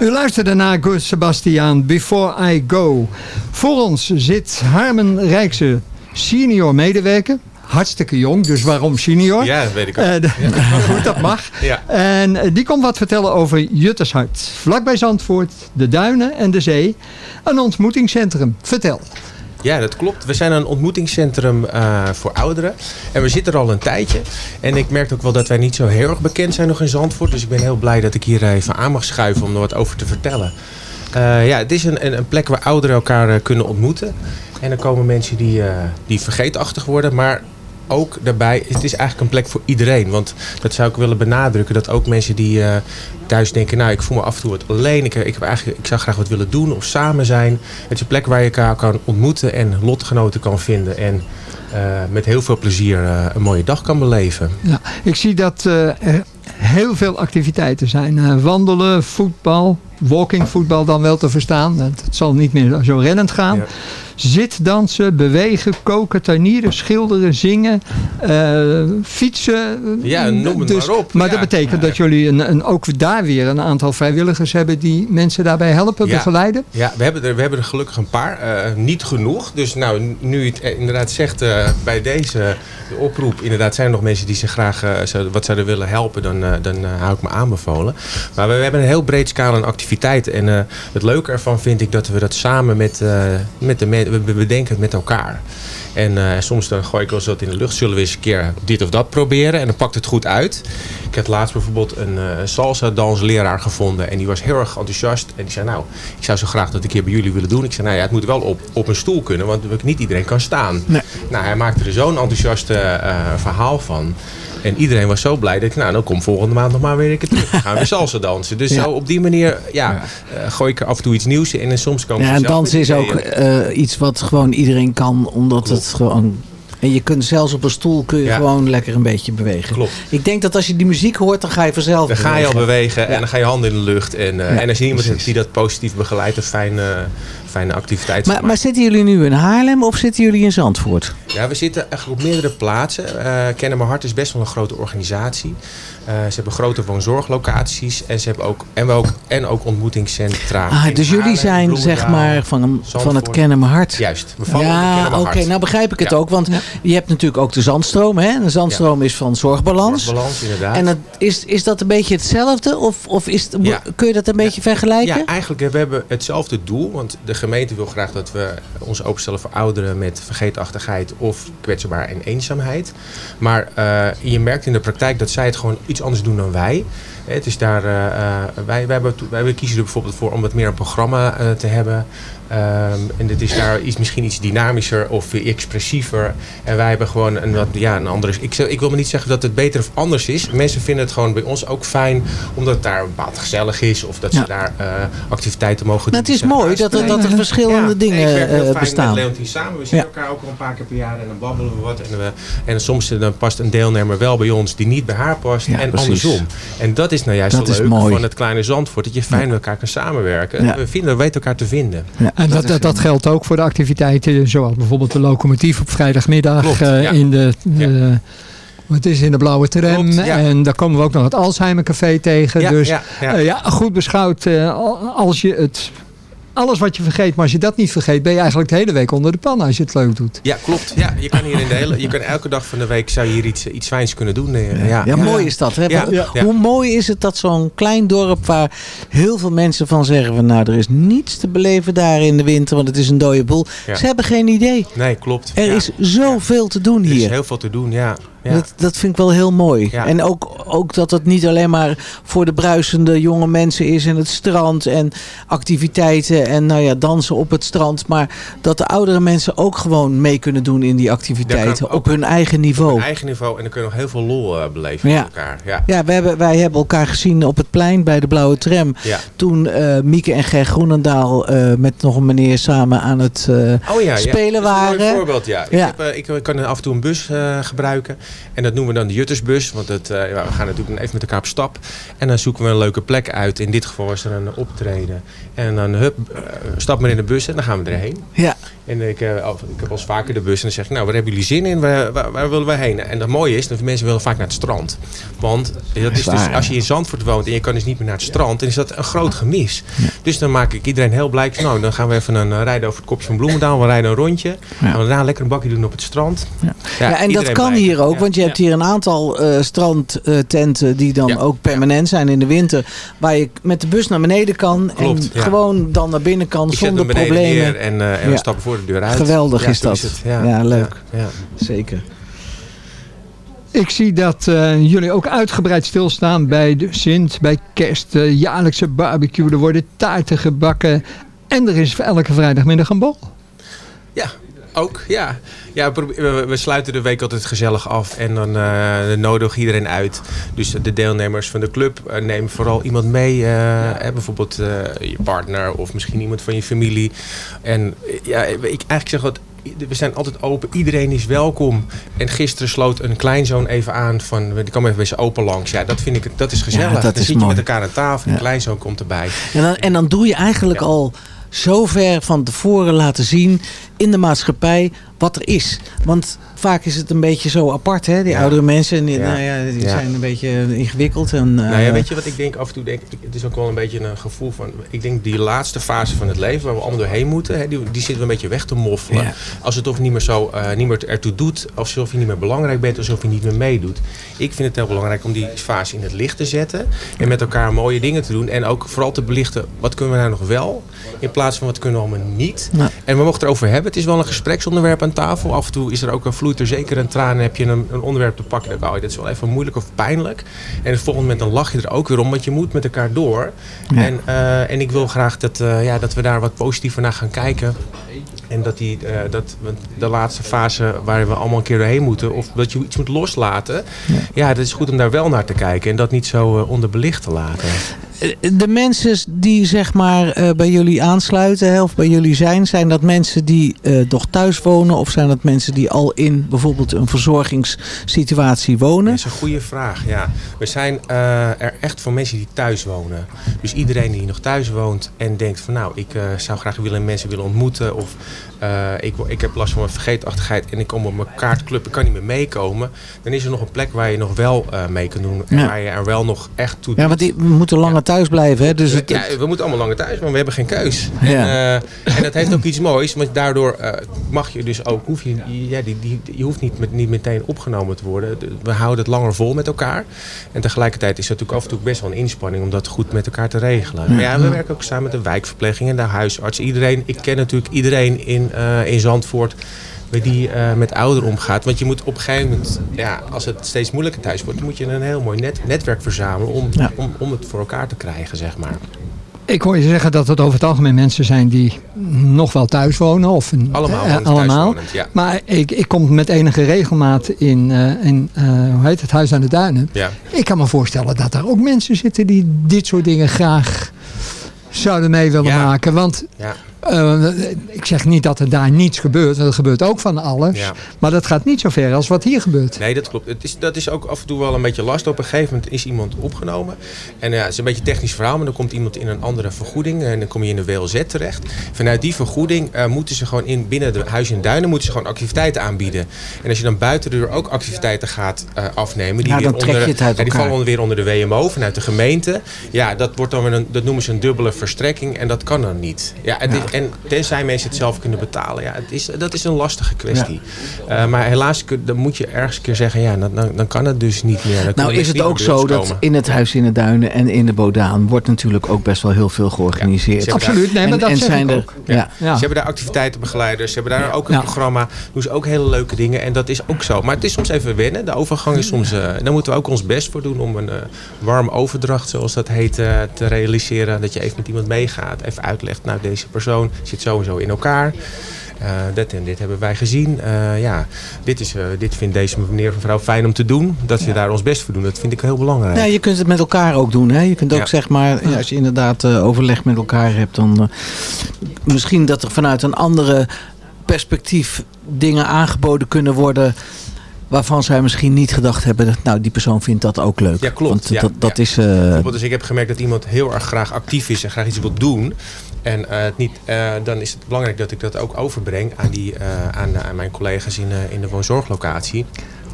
U luisterde naar Good Sebastian, Before I Go. Voor ons zit Harmen Rijkse, senior medewerker. Hartstikke jong, dus waarom senior? Ja, dat weet ik ook. Ja. maar goed, dat mag. Ja. En eh, die komt wat vertellen over Juttershart. Vlakbij Zandvoort, de duinen en de zee. Een ontmoetingscentrum. Vertel. Ja, dat klopt. We zijn een ontmoetingscentrum eh, voor ouderen. En we zitten er al een tijdje. En ik merk ook wel dat wij niet zo heel erg bekend zijn nog in Zandvoort. Dus ik ben heel blij dat ik hier even aan mag schuiven om er wat over te vertellen. Eh, ja, het is een, een, plek waar ouderen elkaar eh, kunnen ontmoeten. En er komen mensen die, die vergeetachtig worden. Maar ook daarbij, het is eigenlijk een plek voor iedereen. Want dat zou ik willen benadrukken. Dat ook mensen die eh, thuis denken, nou ik voel me af en toe wat alleen. Ik, ik, heb eigenlijk, ik zou graag wat willen doen of samen zijn. Het is een plek waar je elkaar kan ontmoeten en lotgenoten kan vinden. En eh, met heel veel plezier eh, een mooie dag kan beleven. Ja, ik zie dat er heel veel activiteiten zijn. Wandelen, voetbal, walking voetbal dan wel te verstaan. Het het zal niet meer zo rennend gaan. Zit, dansen, bewegen, koken, tuinieren, schilderen, zingen, eh, fietsen. Ja, noem het Dus- maar op. Maar Ja. dat betekent dat jullie een, een, ook daar weer een aantal vrijwilligers hebben die mensen daarbij helpen, Ja. begeleiden. Ja, we hebben er, we hebben er gelukkig een paar. eh, niet genoeg. Dus nou, nu je het eh, inderdaad zegt bij deze oproep. Inderdaad zijn er nog mensen die zich graag zou- wat zouden willen helpen. Dan, dan hou ik me aanbevolen. Maar we, we hebben een heel breed scala aan activiteiten. En eh, het leuke ervan vind ik dat we dat samen met, eh, met de mensen... We, bedenken het met elkaar. En eh, soms dan gooi ik wel eens wat in de lucht. Zullen we eens een keer dit of dat proberen? En dan pakt het goed uit. Ik heb laatst bijvoorbeeld een salsa dansleraar gevonden. En die was heel erg enthousiast. En die zei, nou, ik zou zo graag dat een keer bij jullie willen doen. Ik zei, nou ja, het moet wel op, op een stoel kunnen. Want niet iedereen kan staan. Nou, hij maakte er zo'n enthousiaste verhaal van. En iedereen was zo blij dat ik, nou, dan kom volgende maand nog maar weer een keer terug. Dan gaan we weer salsa dansen. Dus Ja. zo op die manier, ja, eh, gooi ik er af en toe iets nieuws in. En soms komen Ja, ze en dansen is ook eh, iets wat gewoon iedereen kan, omdat het gewoon... En je kunt zelfs op een stoel kun je Ja. gewoon lekker een beetje bewegen. Klopt. Ik denk dat als je die muziek hoort, dan ga je vanzelf Dan ga je al bewegen en dan ga je handen in de lucht. En, Ja, en als je iemand hebt die dat positief begeleidt, een fijne, fijne activiteit. Maar, maar zitten jullie nu in Haarlem of zitten jullie in Zandvoort? Ja, we zitten echt op meerdere plaatsen. Eh Kennen mijn Hart is best wel een grote organisatie. Eh, ze hebben grote woonzorglocaties en ze hebben ook en, we ook, en ook ontmoetingscentra. Ah, dus jullie zijn Bloemendaal, zeg maar van, van het. Kennen mijn Hart. Juist, we vallen Ja, oké, nou begrijp ik het Ja. ook. Want je hebt natuurlijk ook de Zandstroom. Hè? En de Zandstroom is van Zorgbalans. Zorgbalans, inderdaad. En dat, is, is dat een beetje hetzelfde? Of, of is het- Ja. kun je dat een beetje vergelijken? Ja, eigenlijk we hebben hetzelfde doel. Want de gemeente wil graag dat we ons openstellen voor ouderen met vergeetachtigheid of kwetsbaar en eenzaamheid. Maar eh, je merkt in de praktijk dat zij het gewoon iets anders doen dan wij. Het is daar, eh, eh, wij, wij, hebben, wij kiezen er bijvoorbeeld voor om wat meer een programma eh, te hebben. Ehm, en dit is daar iets, misschien iets dynamischer of expressiever. En wij hebben gewoon een, wat, ja, een andere... Ik, ik wil me niet zeggen dat het beter of anders is. Mensen vinden het gewoon bij ons ook fijn. Omdat het daar bepaald gezellig is. Of dat ze Ja. daar eh, activiteiten mogen doen. het is mooi dat er, dat er verschillende Ja, dingen ik werk heel eh, fijn bestaan. met Leontien samen. We zien Ja. elkaar ook al een paar keer per jaar en dan babbelen we wat. En, we, en soms eh, dan past een deelnemer wel bij ons die niet bij haar past. Ja, en precies. andersom. En dat is nou juist Dat zo is leuk mooi. van het kleine Zandvoort. Dat je fijn met elkaar kan samenwerken. Ja. We, vinden, we weten elkaar te vinden. En dat, dat, dat geldt ook voor de activiteiten zoals bijvoorbeeld de locomotief op vrijdagmiddag Klopt, eh, ja. in de, de wat is in de blauwe tram. Klopt, ja. En daar komen we ook nog het Alzheimer Café tegen. Ja, dus ja, ja. eh, ja, goed beschouwd, eh, al- als je het, alles wat je vergeet, maar als je dat niet vergeet, ben je eigenlijk de hele week onder de pan als je het leuk doet. Ja, klopt. Ja, je kan hier in de hele, je kan elke dag van de week zou je hier iets, iets fijns kunnen doen. eh, Ja, Ja, mooi is dat. Hè? Ja, Want ja. Hoe mooi is het dat zo'n klein dorp waar heel veel mensen van zeggen van nou er is niets te beleven daar in de winter, want het is een dode boel. Ja. Ze hebben geen idee. Nee, klopt. Er Ja. is zoveel te doen Er is hier. heel veel te doen, ja. Ja. Dat, dat vind ik wel heel mooi. Ja. En ook, ook dat het niet alleen maar voor de bruisende jonge mensen is en het strand en activiteiten en nou ja, dansen op het strand. Maar dat de oudere mensen ook gewoon mee kunnen doen in die activiteiten op hun eigen Op niveau. een eigen niveau. En dan kun je nog heel veel lol eh, beleven Ja. met elkaar. Ja. Ja, we hebben, wij hebben elkaar gezien op het plein bij de Blauwe Tram. Toen eh, Mieke en Ger Groenendaal eh, met nog een meneer samen aan het Oh spelen Dat is een mooi waren. voorbeeld, ja. Ik, heb, ik kan af en toe een bus gebruiken. En dat noemen we dan de Juttersbus. Want eh, we gaan natuurlijk even met elkaar op stap. En dan zoeken we een leuke plek uit. In dit geval was er een optreden. En dan hup, eh, stap maar in de bus en dan gaan we erheen. Ja. En ik, eh, of- ik heb eens vaker de bus en dan zeg ik, nou, waar hebben jullie zin in? Waar, waar, waar willen wij heen? En het mooie is, dat mensen willen vaak naar het strand. Want dat is dus, als je in Zandvoort woont en je kan dus niet meer naar het strand, dan is dat een groot gemis. Dus dan maak ik iedereen heel blij. Nou, dan gaan we even een eh, rijden over het kopje van Bloemendaal. We rijden een rondje. Gaan we daarna lekker een bakje doen op het strand. Ja, Ja, en dat kan blij. hier ook, Ja. want je hebt hier een aantal strandtenten die dan ook permanent zijn in de winter. Waar je met de bus naar beneden kan Klopt, en ja. Gewoon dan naar binnen kan Ik zet zonder problemen. neer en, eh, en we stappen voor de deur uit. Geweldig Ja, is dat. het. Ja, leuk. Ja, ja. Zeker. Ik zie dat eh, jullie ook uitgebreid stilstaan bij de Sint, bij kerst, eh, jaarlijkse barbecue. Er worden taarten gebakken en er is voor elke vrijdagmiddag een bol. Ja, ook. Ja. Ja, we, sluiten de week altijd gezellig af en dan nodigen we iedereen uit. Dus de deelnemers van de club eh, nemen vooral iemand mee. eh, bijvoorbeeld je partner of misschien iemand van je familie. En ja, ik eigenlijk zeg wat. We zijn altijd open, iedereen is welkom. En gisteren sloot een kleinzoon even aan van, die kwam even bij zijn opa langs. Ja, dat vind ik, dat is gezellig. dat dan is zit je met elkaar aan tafel Ja. een kleinzoon komt erbij. En dan, en dan doe je eigenlijk al zo ver van tevoren laten zien in de maatschappij wat er is. Want vaak is het een beetje zo apart, hè? Die Ja. oudere mensen, en die, Ja. nou ja, die zijn een beetje ingewikkeld. En, Nou eh, ja, weet je wat ik denk af en toe denk? ik- Het is ook wel een beetje een gevoel van. Ik denk die laatste fase van het leven waar we allemaal doorheen moeten, hè, die, die zitten we een beetje weg te moffelen. Als het toch niet meer zo eh, niet meer ertoe doet, alsof je niet meer belangrijk bent, alsof je niet meer meedoet. Ik vind het heel belangrijk om die fase in het licht te zetten en met elkaar mooie dingen te doen. En ook vooral te belichten wat kunnen we nou nog wel, in plaats van wat kunnen we allemaal niet. En we mogen het erover hebben. Het is wel een gespreksonderwerp aan tafel. Af en toe is er ook een vloeit er zeker een traan. En heb je een, een onderwerp te pakken. Dan oh, dit is wel even moeilijk of pijnlijk. En het volgende moment dan lach je er ook weer om. Want je moet met elkaar door. Ja. En, eh, en ik wil graag dat, eh, ja, dat we daar wat positiever naar gaan kijken. En dat, die, eh, dat de laatste fase waar we allemaal een keer doorheen moeten. Of dat je iets moet loslaten. Ja, dat is goed om daar wel naar te kijken. En dat niet zo onderbelicht te laten. De mensen die zeg maar eh, bij jullie aansluiten of bij jullie zijn, zijn dat mensen die eh, nog thuis wonen of zijn dat mensen die al in bijvoorbeeld een verzorgingssituatie wonen? Dat is een goede vraag, ja. We zijn eh, er echt voor mensen die thuis wonen. Dus iedereen die nog thuis woont en denkt van nou, ik zou graag willen mensen willen ontmoeten. Of ik, ik heb last van mijn vergeetachtigheid en ik kom op mijn kaartclub, ik kan niet meer meekomen. Dan is er nog een plek waar je nog wel mee kan doen. En Ja. waar je er wel nog echt toe Ja, want die moeten langer thuis blijven. Hè? Dus het, ja, we moeten allemaal langer thuis, maar we hebben geen keus. Ja. En, eh, en dat heeft ook iets moois, want daardoor eh, mag je dus ook, hoef je, ja, die, die, je hoeft niet, met, niet meteen opgenomen te worden. De- We houden het langer vol met elkaar. En tegelijkertijd is het natuurlijk af en toe best wel een inspanning om dat goed met elkaar te regelen. Maar ja, we werken ook samen met de wijkverpleging en de huisarts. Iedereen, ik ken natuurlijk iedereen in, eh, in Zandvoort die eh, met ouderen omgaat. Want je moet op een gegeven moment, ja, als het steeds moeilijker thuis wordt, moet je een heel mooi net, netwerk verzamelen om, om, om het voor elkaar te krijgen, zeg maar. Ik hoor je zeggen dat het over het algemeen mensen zijn die nog wel thuis wonen. Of Allemaal eh, allemaal. ja. Maar ik, ik kom met enige regelmaat in, eh, in hoe heet het, Huis aan de Duinen. Ja. Ik kan me voorstellen dat daar ook mensen zitten die dit soort dingen graag zouden mee willen maken. Want Ja. Eh, ik zeg niet dat er daar niets gebeurt. Er gebeurt ook van alles. Ja. Maar dat gaat niet zo ver als wat hier gebeurt. Nee, dat klopt. Het is, dat is ook af en toe wel een beetje last. Op een gegeven moment is iemand opgenomen. En ja, het is een beetje een technisch verhaal, maar dan komt iemand in een andere vergoeding. En dan kom je in de WLZ terecht. Vanuit die vergoeding eh, moeten ze gewoon in, binnen de Huis in Duinen moeten ze gewoon activiteiten aanbieden. En als je dan buiten de deur ook activiteiten gaat eh, afnemen, die, Ja, weer dan trek onder, je het uit ja, die vallen weer onder de WMO vanuit de gemeente. Ja, dat, wordt dan weer een, dat noemen ze een dubbele verstrekking en dat kan dan niet. Ja, het is- en tenzij mensen het zelf kunnen betalen. Ja, het is, dat is een lastige kwestie. Eh, maar helaas kun- dan moet je ergens een keer zeggen, ja, dan, dan, dan kan het dus niet meer. Dan Nou is het ook zo dat komen. in het Huis in de Duinen en in de Bodaan wordt natuurlijk ook best wel heel veel georganiseerd. Ze hebben daar- En- en zijn er, Ja. ja. Ze hebben daar activiteitenbegeleiders. Ze hebben daar ook een programma. Doen ze ook hele leuke dingen. En dat is ook zo. Maar het is soms even wennen. De overgang is soms... eh daar moeten we ook ons best voor doen om een eh warme overdracht, zoals dat heet, eh, te realiseren. Dat je even met iemand meegaat. Even uitlegt, nou deze persoon zit zo en zo in elkaar. Eh, dat en dit hebben wij gezien. Eh, ja, dit, is, eh, dit vindt deze meneer of mevrouw fijn om te doen. Dat we daar ons best voor doen. Dat vind ik heel belangrijk. Ja, je kunt het met elkaar ook doen. Hè? Je kunt ook Ja. zeg maar, ja, als je inderdaad overleg met elkaar hebt, dan misschien dat er vanuit een andere perspectief dingen aangeboden kunnen worden. Waarvan zij misschien niet gedacht hebben, nou die persoon vindt dat ook leuk. Ja, klopt. Want Ja, dat, dat ja. is... Bijvoorbeeld, dus ik heb gemerkt dat iemand heel erg graag actief is en graag iets wil doen. En eh, het niet, eh, dan is het belangrijk dat ik dat ook overbreng aan, die, eh, aan, aan mijn collega's in, in de woonzorglocatie.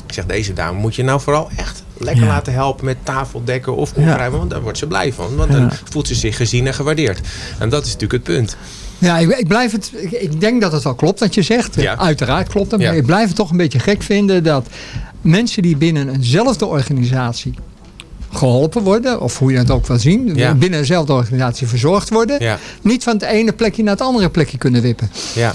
Ik zeg, deze dame moet je nou vooral echt lekker Ja. laten helpen met tafeldekken of opruimen. Want daar wordt ze blij van. Want dan voelt ze zich gezien en gewaardeerd. En dat is natuurlijk het punt. Ja, ik, ik blijf het. Ik, ik denk dat het wel klopt wat je zegt. Ja. Uiteraard klopt het. Maar ik blijf het toch een beetje gek vinden dat mensen die binnen eenzelfde organisatie geholpen worden, of hoe je het ook wil zien, Ja. binnen dezelfde organisatie verzorgd worden, Ja. niet van het ene plekje naar het andere plekje kunnen wippen. Ja.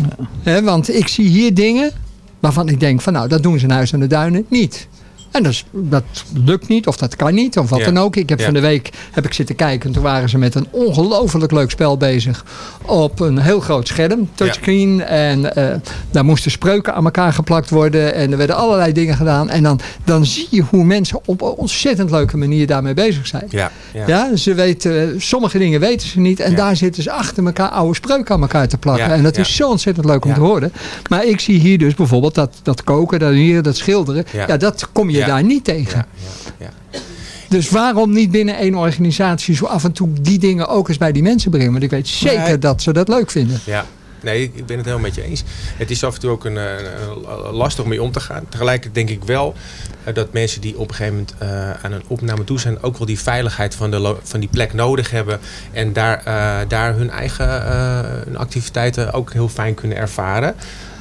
Want ik zie hier dingen waarvan ik denk van nou, dat doen ze in Huis aan de Duinen niet. En dat, lukt niet, of dat kan niet, of wat Ja. dan ook. Ik heb Ja. van de week heb ik zitten kijken. En toen waren ze met een ongelooflijk leuk spel bezig. Op een heel groot scherm, touchscreen. En eh, daar moesten spreuken aan elkaar geplakt worden. En er werden allerlei dingen gedaan. En dan, dan zie je hoe mensen op een ontzettend leuke manier daarmee bezig zijn. Ja. Ja. Ja, ze weten, sommige dingen weten ze niet. En daar zitten ze achter elkaar oude spreuken aan elkaar te plakken. En dat is zo ontzettend leuk om te horen. Maar ik zie hier dus bijvoorbeeld dat, dat koken, dat hier, dat schilderen. Ja. Ja, dat kom je Daar niet tegen. Ja. Dus waarom niet binnen één organisatie zo af en toe die dingen ook eens bij die mensen brengen? Want ik weet zeker dat ze dat leuk vinden. Ja. Nee, ik ben het helemaal met je eens. Het is af en toe ook een, eh, een- lastig om mee om te gaan. Tegelijkertijd denk ik wel eh, dat mensen die op een gegeven moment eh, aan een opname toe zijn... ook wel die veiligheid van, de van die plek nodig hebben. En daar, eh, daar hun eigen eh, hun activiteiten ook heel fijn kunnen ervaren.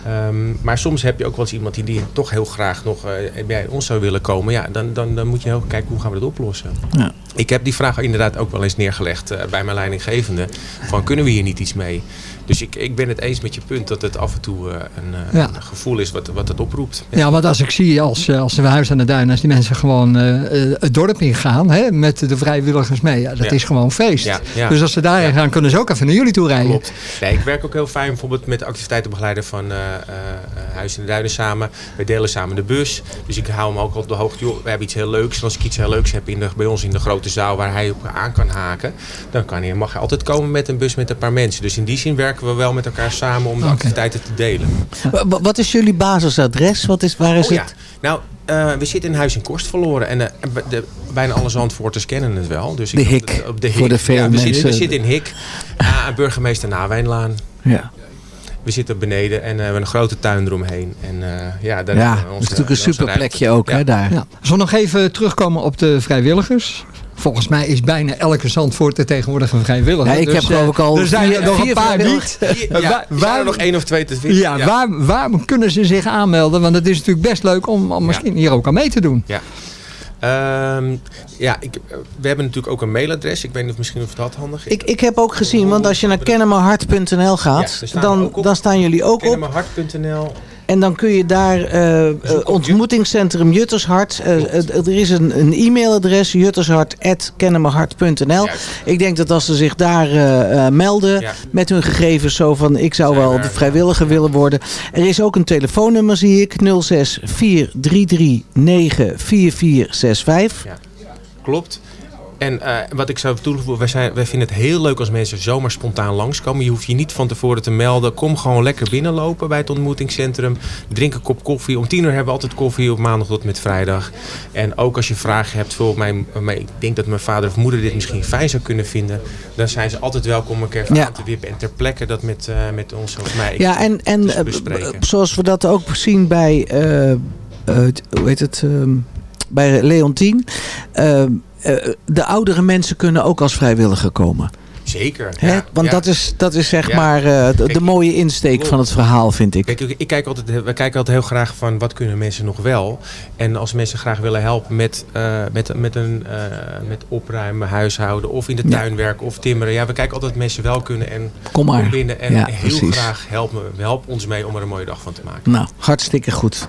Ehm, maar soms heb je ook wel eens iemand die, die toch heel graag nog eh, bij ons zou willen komen. Ja, dan, dan, dan moet je heel kijken hoe gaan we dat oplossen. Ja. Ik heb die vraag inderdaad ook wel eens neergelegd eh, bij mijn leidinggevende. Van kunnen we hier niet iets mee? Dus ik, ik ben het eens met je punt dat het af en toe eh, een, eh, Ja. een gevoel is wat, wat het oproept. Ja, want als ik zie als, eh, als we huis aan de duin, als die mensen gewoon het dorp ingaan hè, met de vrijwilligers mee, ja, dat Ja. is gewoon feest. Dus als ze daarheen gaan, kunnen ze ook even naar jullie toe rijden. Klopt. Nee, ik werk ook heel fijn bijvoorbeeld met de activiteitenbegeleider van eh, Huis in de Duinen samen. We delen samen de bus. Dus ik hou hem ook op de hoogte. Joh, we hebben iets heel leuks. En als ik iets heel leuks heb in de, bij ons in de grote zaal waar hij op aan kan haken, dan kan hij, mag hij altijd komen met een bus met een paar mensen. Dus in die zin werken we wel met elkaar samen om de activiteiten te delen. Wa- wa- Wat is jullie basisadres? Wat is, waar is Oh ja. het? Nou, eh, we zitten in Huis in Korst verloren. En eh, de, de- bijna alle Zandvoorters kennen het wel. Dus De ik- Hik, Op de voor de veel ja, we, zitten, we zitten in Hik. aan burgemeester Nawijnlaan. Ja. We zitten beneden en eh, we hebben een grote tuin eromheen. En eh, ja, daar Ja, dat is onze- natuurlijk een super plekje ook, hè, daar. Ja. We nog even terugkomen op de vrijwilligers. Volgens mij is bijna elke Zandvoorter tegenwoordig een vrijwilliger. Ik heb Dus, geloof eh, ik al Er zijn er vier- nog een paar niet. Ja, Waar- er zijn er nog één of twee te vinden. Ja, Waar, waar kunnen ze zich aanmelden? Want het is natuurlijk best leuk om, om misschien hier ook aan mee te doen. Ja. Ehm, ja, ik, eh, we hebben natuurlijk ook een mailadres. Ik weet niet of misschien of dat handig is. Ik, ik heb ook gezien, want als je naar kennemerhart.nl gaat, dan, dan staan jullie ook op. Kennemerhart.nl En dan kun je daar eh, eh, ontmoetingscentrum Juttershart. eh, er is een, een e-mailadres juttershart.kennemerhart.nl. Ik denk dat als ze zich daar melden met hun gegevens zo van ik zou wel vrijwilliger willen worden. Er is ook een telefoonnummer zie ik 06 433 94465. Klopt. En eh, wat ik zou toevoegen, wij, zijn, wij vinden het heel leuk als mensen zomaar spontaan langskomen. Je hoeft je niet van tevoren te melden. Kom gewoon lekker binnenlopen bij het ontmoetingscentrum. Drink een kop koffie. Om tien uur hebben we altijd koffie op maandag tot met vrijdag. En ook als je vragen hebt, bijvoorbeeld mijn, ik denk dat mijn vader of moeder dit misschien fijn zou kunnen vinden. Dan zijn ze altijd welkom om elkaar Ja. aan te wippen. En ter plekke dat met, eh, met ons of mij Ja, en, en te eh, bespreken. zoals we dat ook zien bij, eh, hoe heet het, ehm, bij Leontien. Eh, de oudere mensen kunnen ook als vrijwilliger komen. Zeker. Hè? ja, Want ja. dat is, dat is zeg Ja. maar eh, de, mooie insteek van het verhaal, vind ik. Kijk, ik kijk altijd, we kijken altijd heel graag van wat kunnen mensen nog wel. En als mensen graag willen helpen met, eh, met, met, een, met opruimen, huishouden of in de tuin werken of timmeren. Ja, we kijken altijd wat mensen wel kunnen en Kom maar. binnen. En heel precies. graag helpen, help ons mee om er een mooie dag van te maken. Nou, hartstikke goed.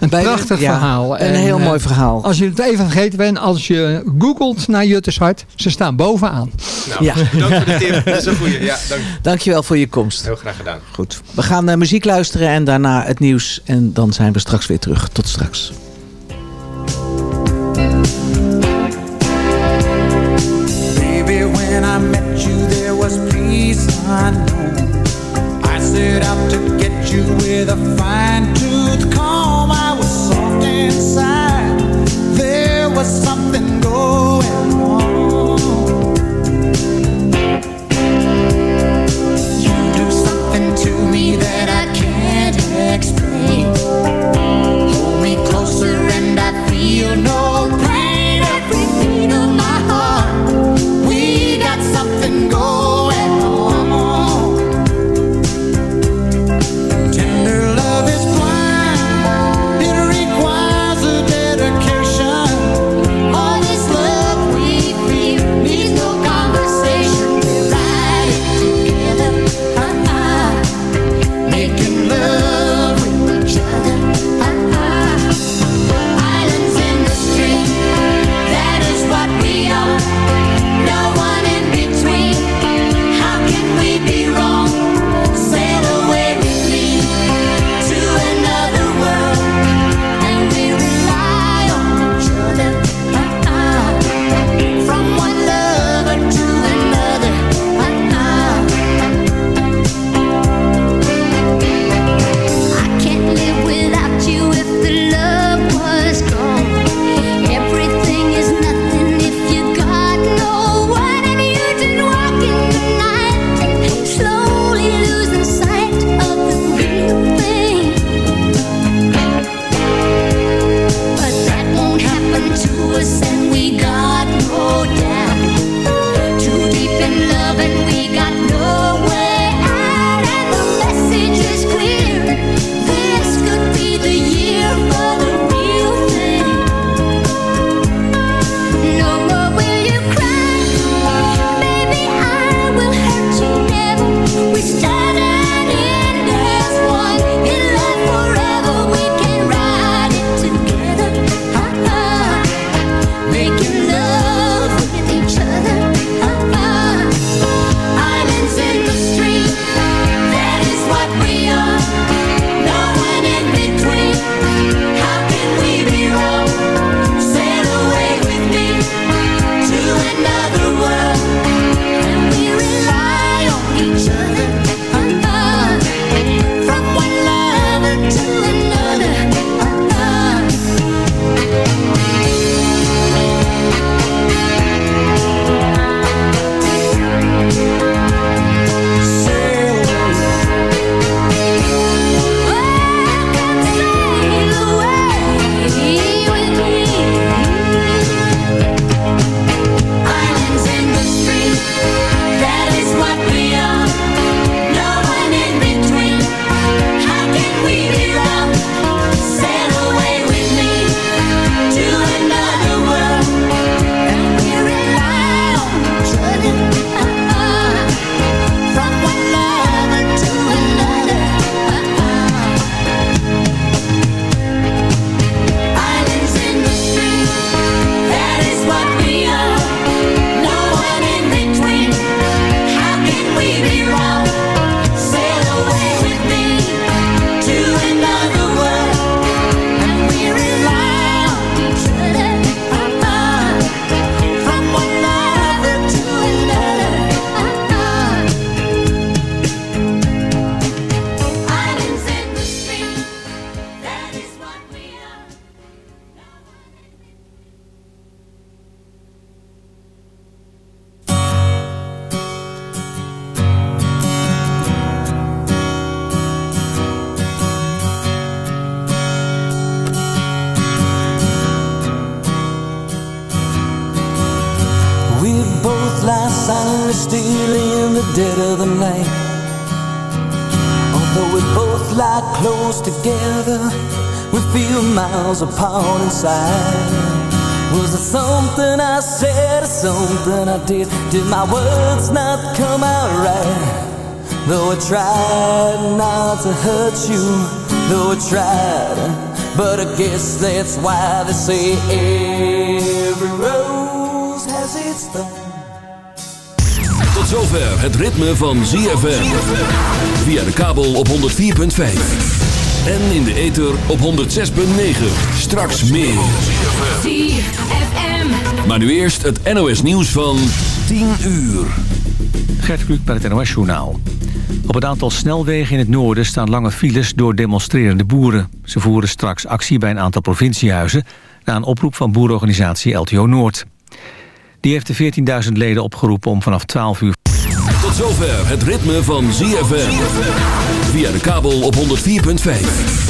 Een prachtig ja, verhaal. een heel eh, mooi verhaal. Als je het even vergeten bent, als je googelt naar Juttershart, ze staan bovenaan. Nou, Ja. bedankt voor de tip. Dat is een goeie. Ja, dank. Dankjewel voor je komst. Heel graag gedaan. Goed. We gaan naar muziek luisteren en daarna het nieuws. En dan zijn we straks weer terug. Tot straks. Baby, when I met you, there was peace set out to get you with a fine tooth comb. I was soft inside. There was something something I did? Did my words not come out right? Though I tried not to hurt you, though I tried, but I guess that's why they say every rose has its thorn. Tot zover het ritme van ZFM. Via de kabel op 104.5. En in de ether op 106.9. Straks meer. Maar nu eerst het NOS nieuws van 10 uur. Gert Kluk bij het NOS Journaal. Op een aantal snelwegen in het noorden staan lange files door demonstrerende boeren. Ze voeren straks actie bij een aantal provinciehuizen... na een oproep van boerenorganisatie LTO Noord. Die heeft de 14.000 leden opgeroepen om vanaf 12 uur... Tot zover het ritme van ZFM. Via de kabel op 104.5.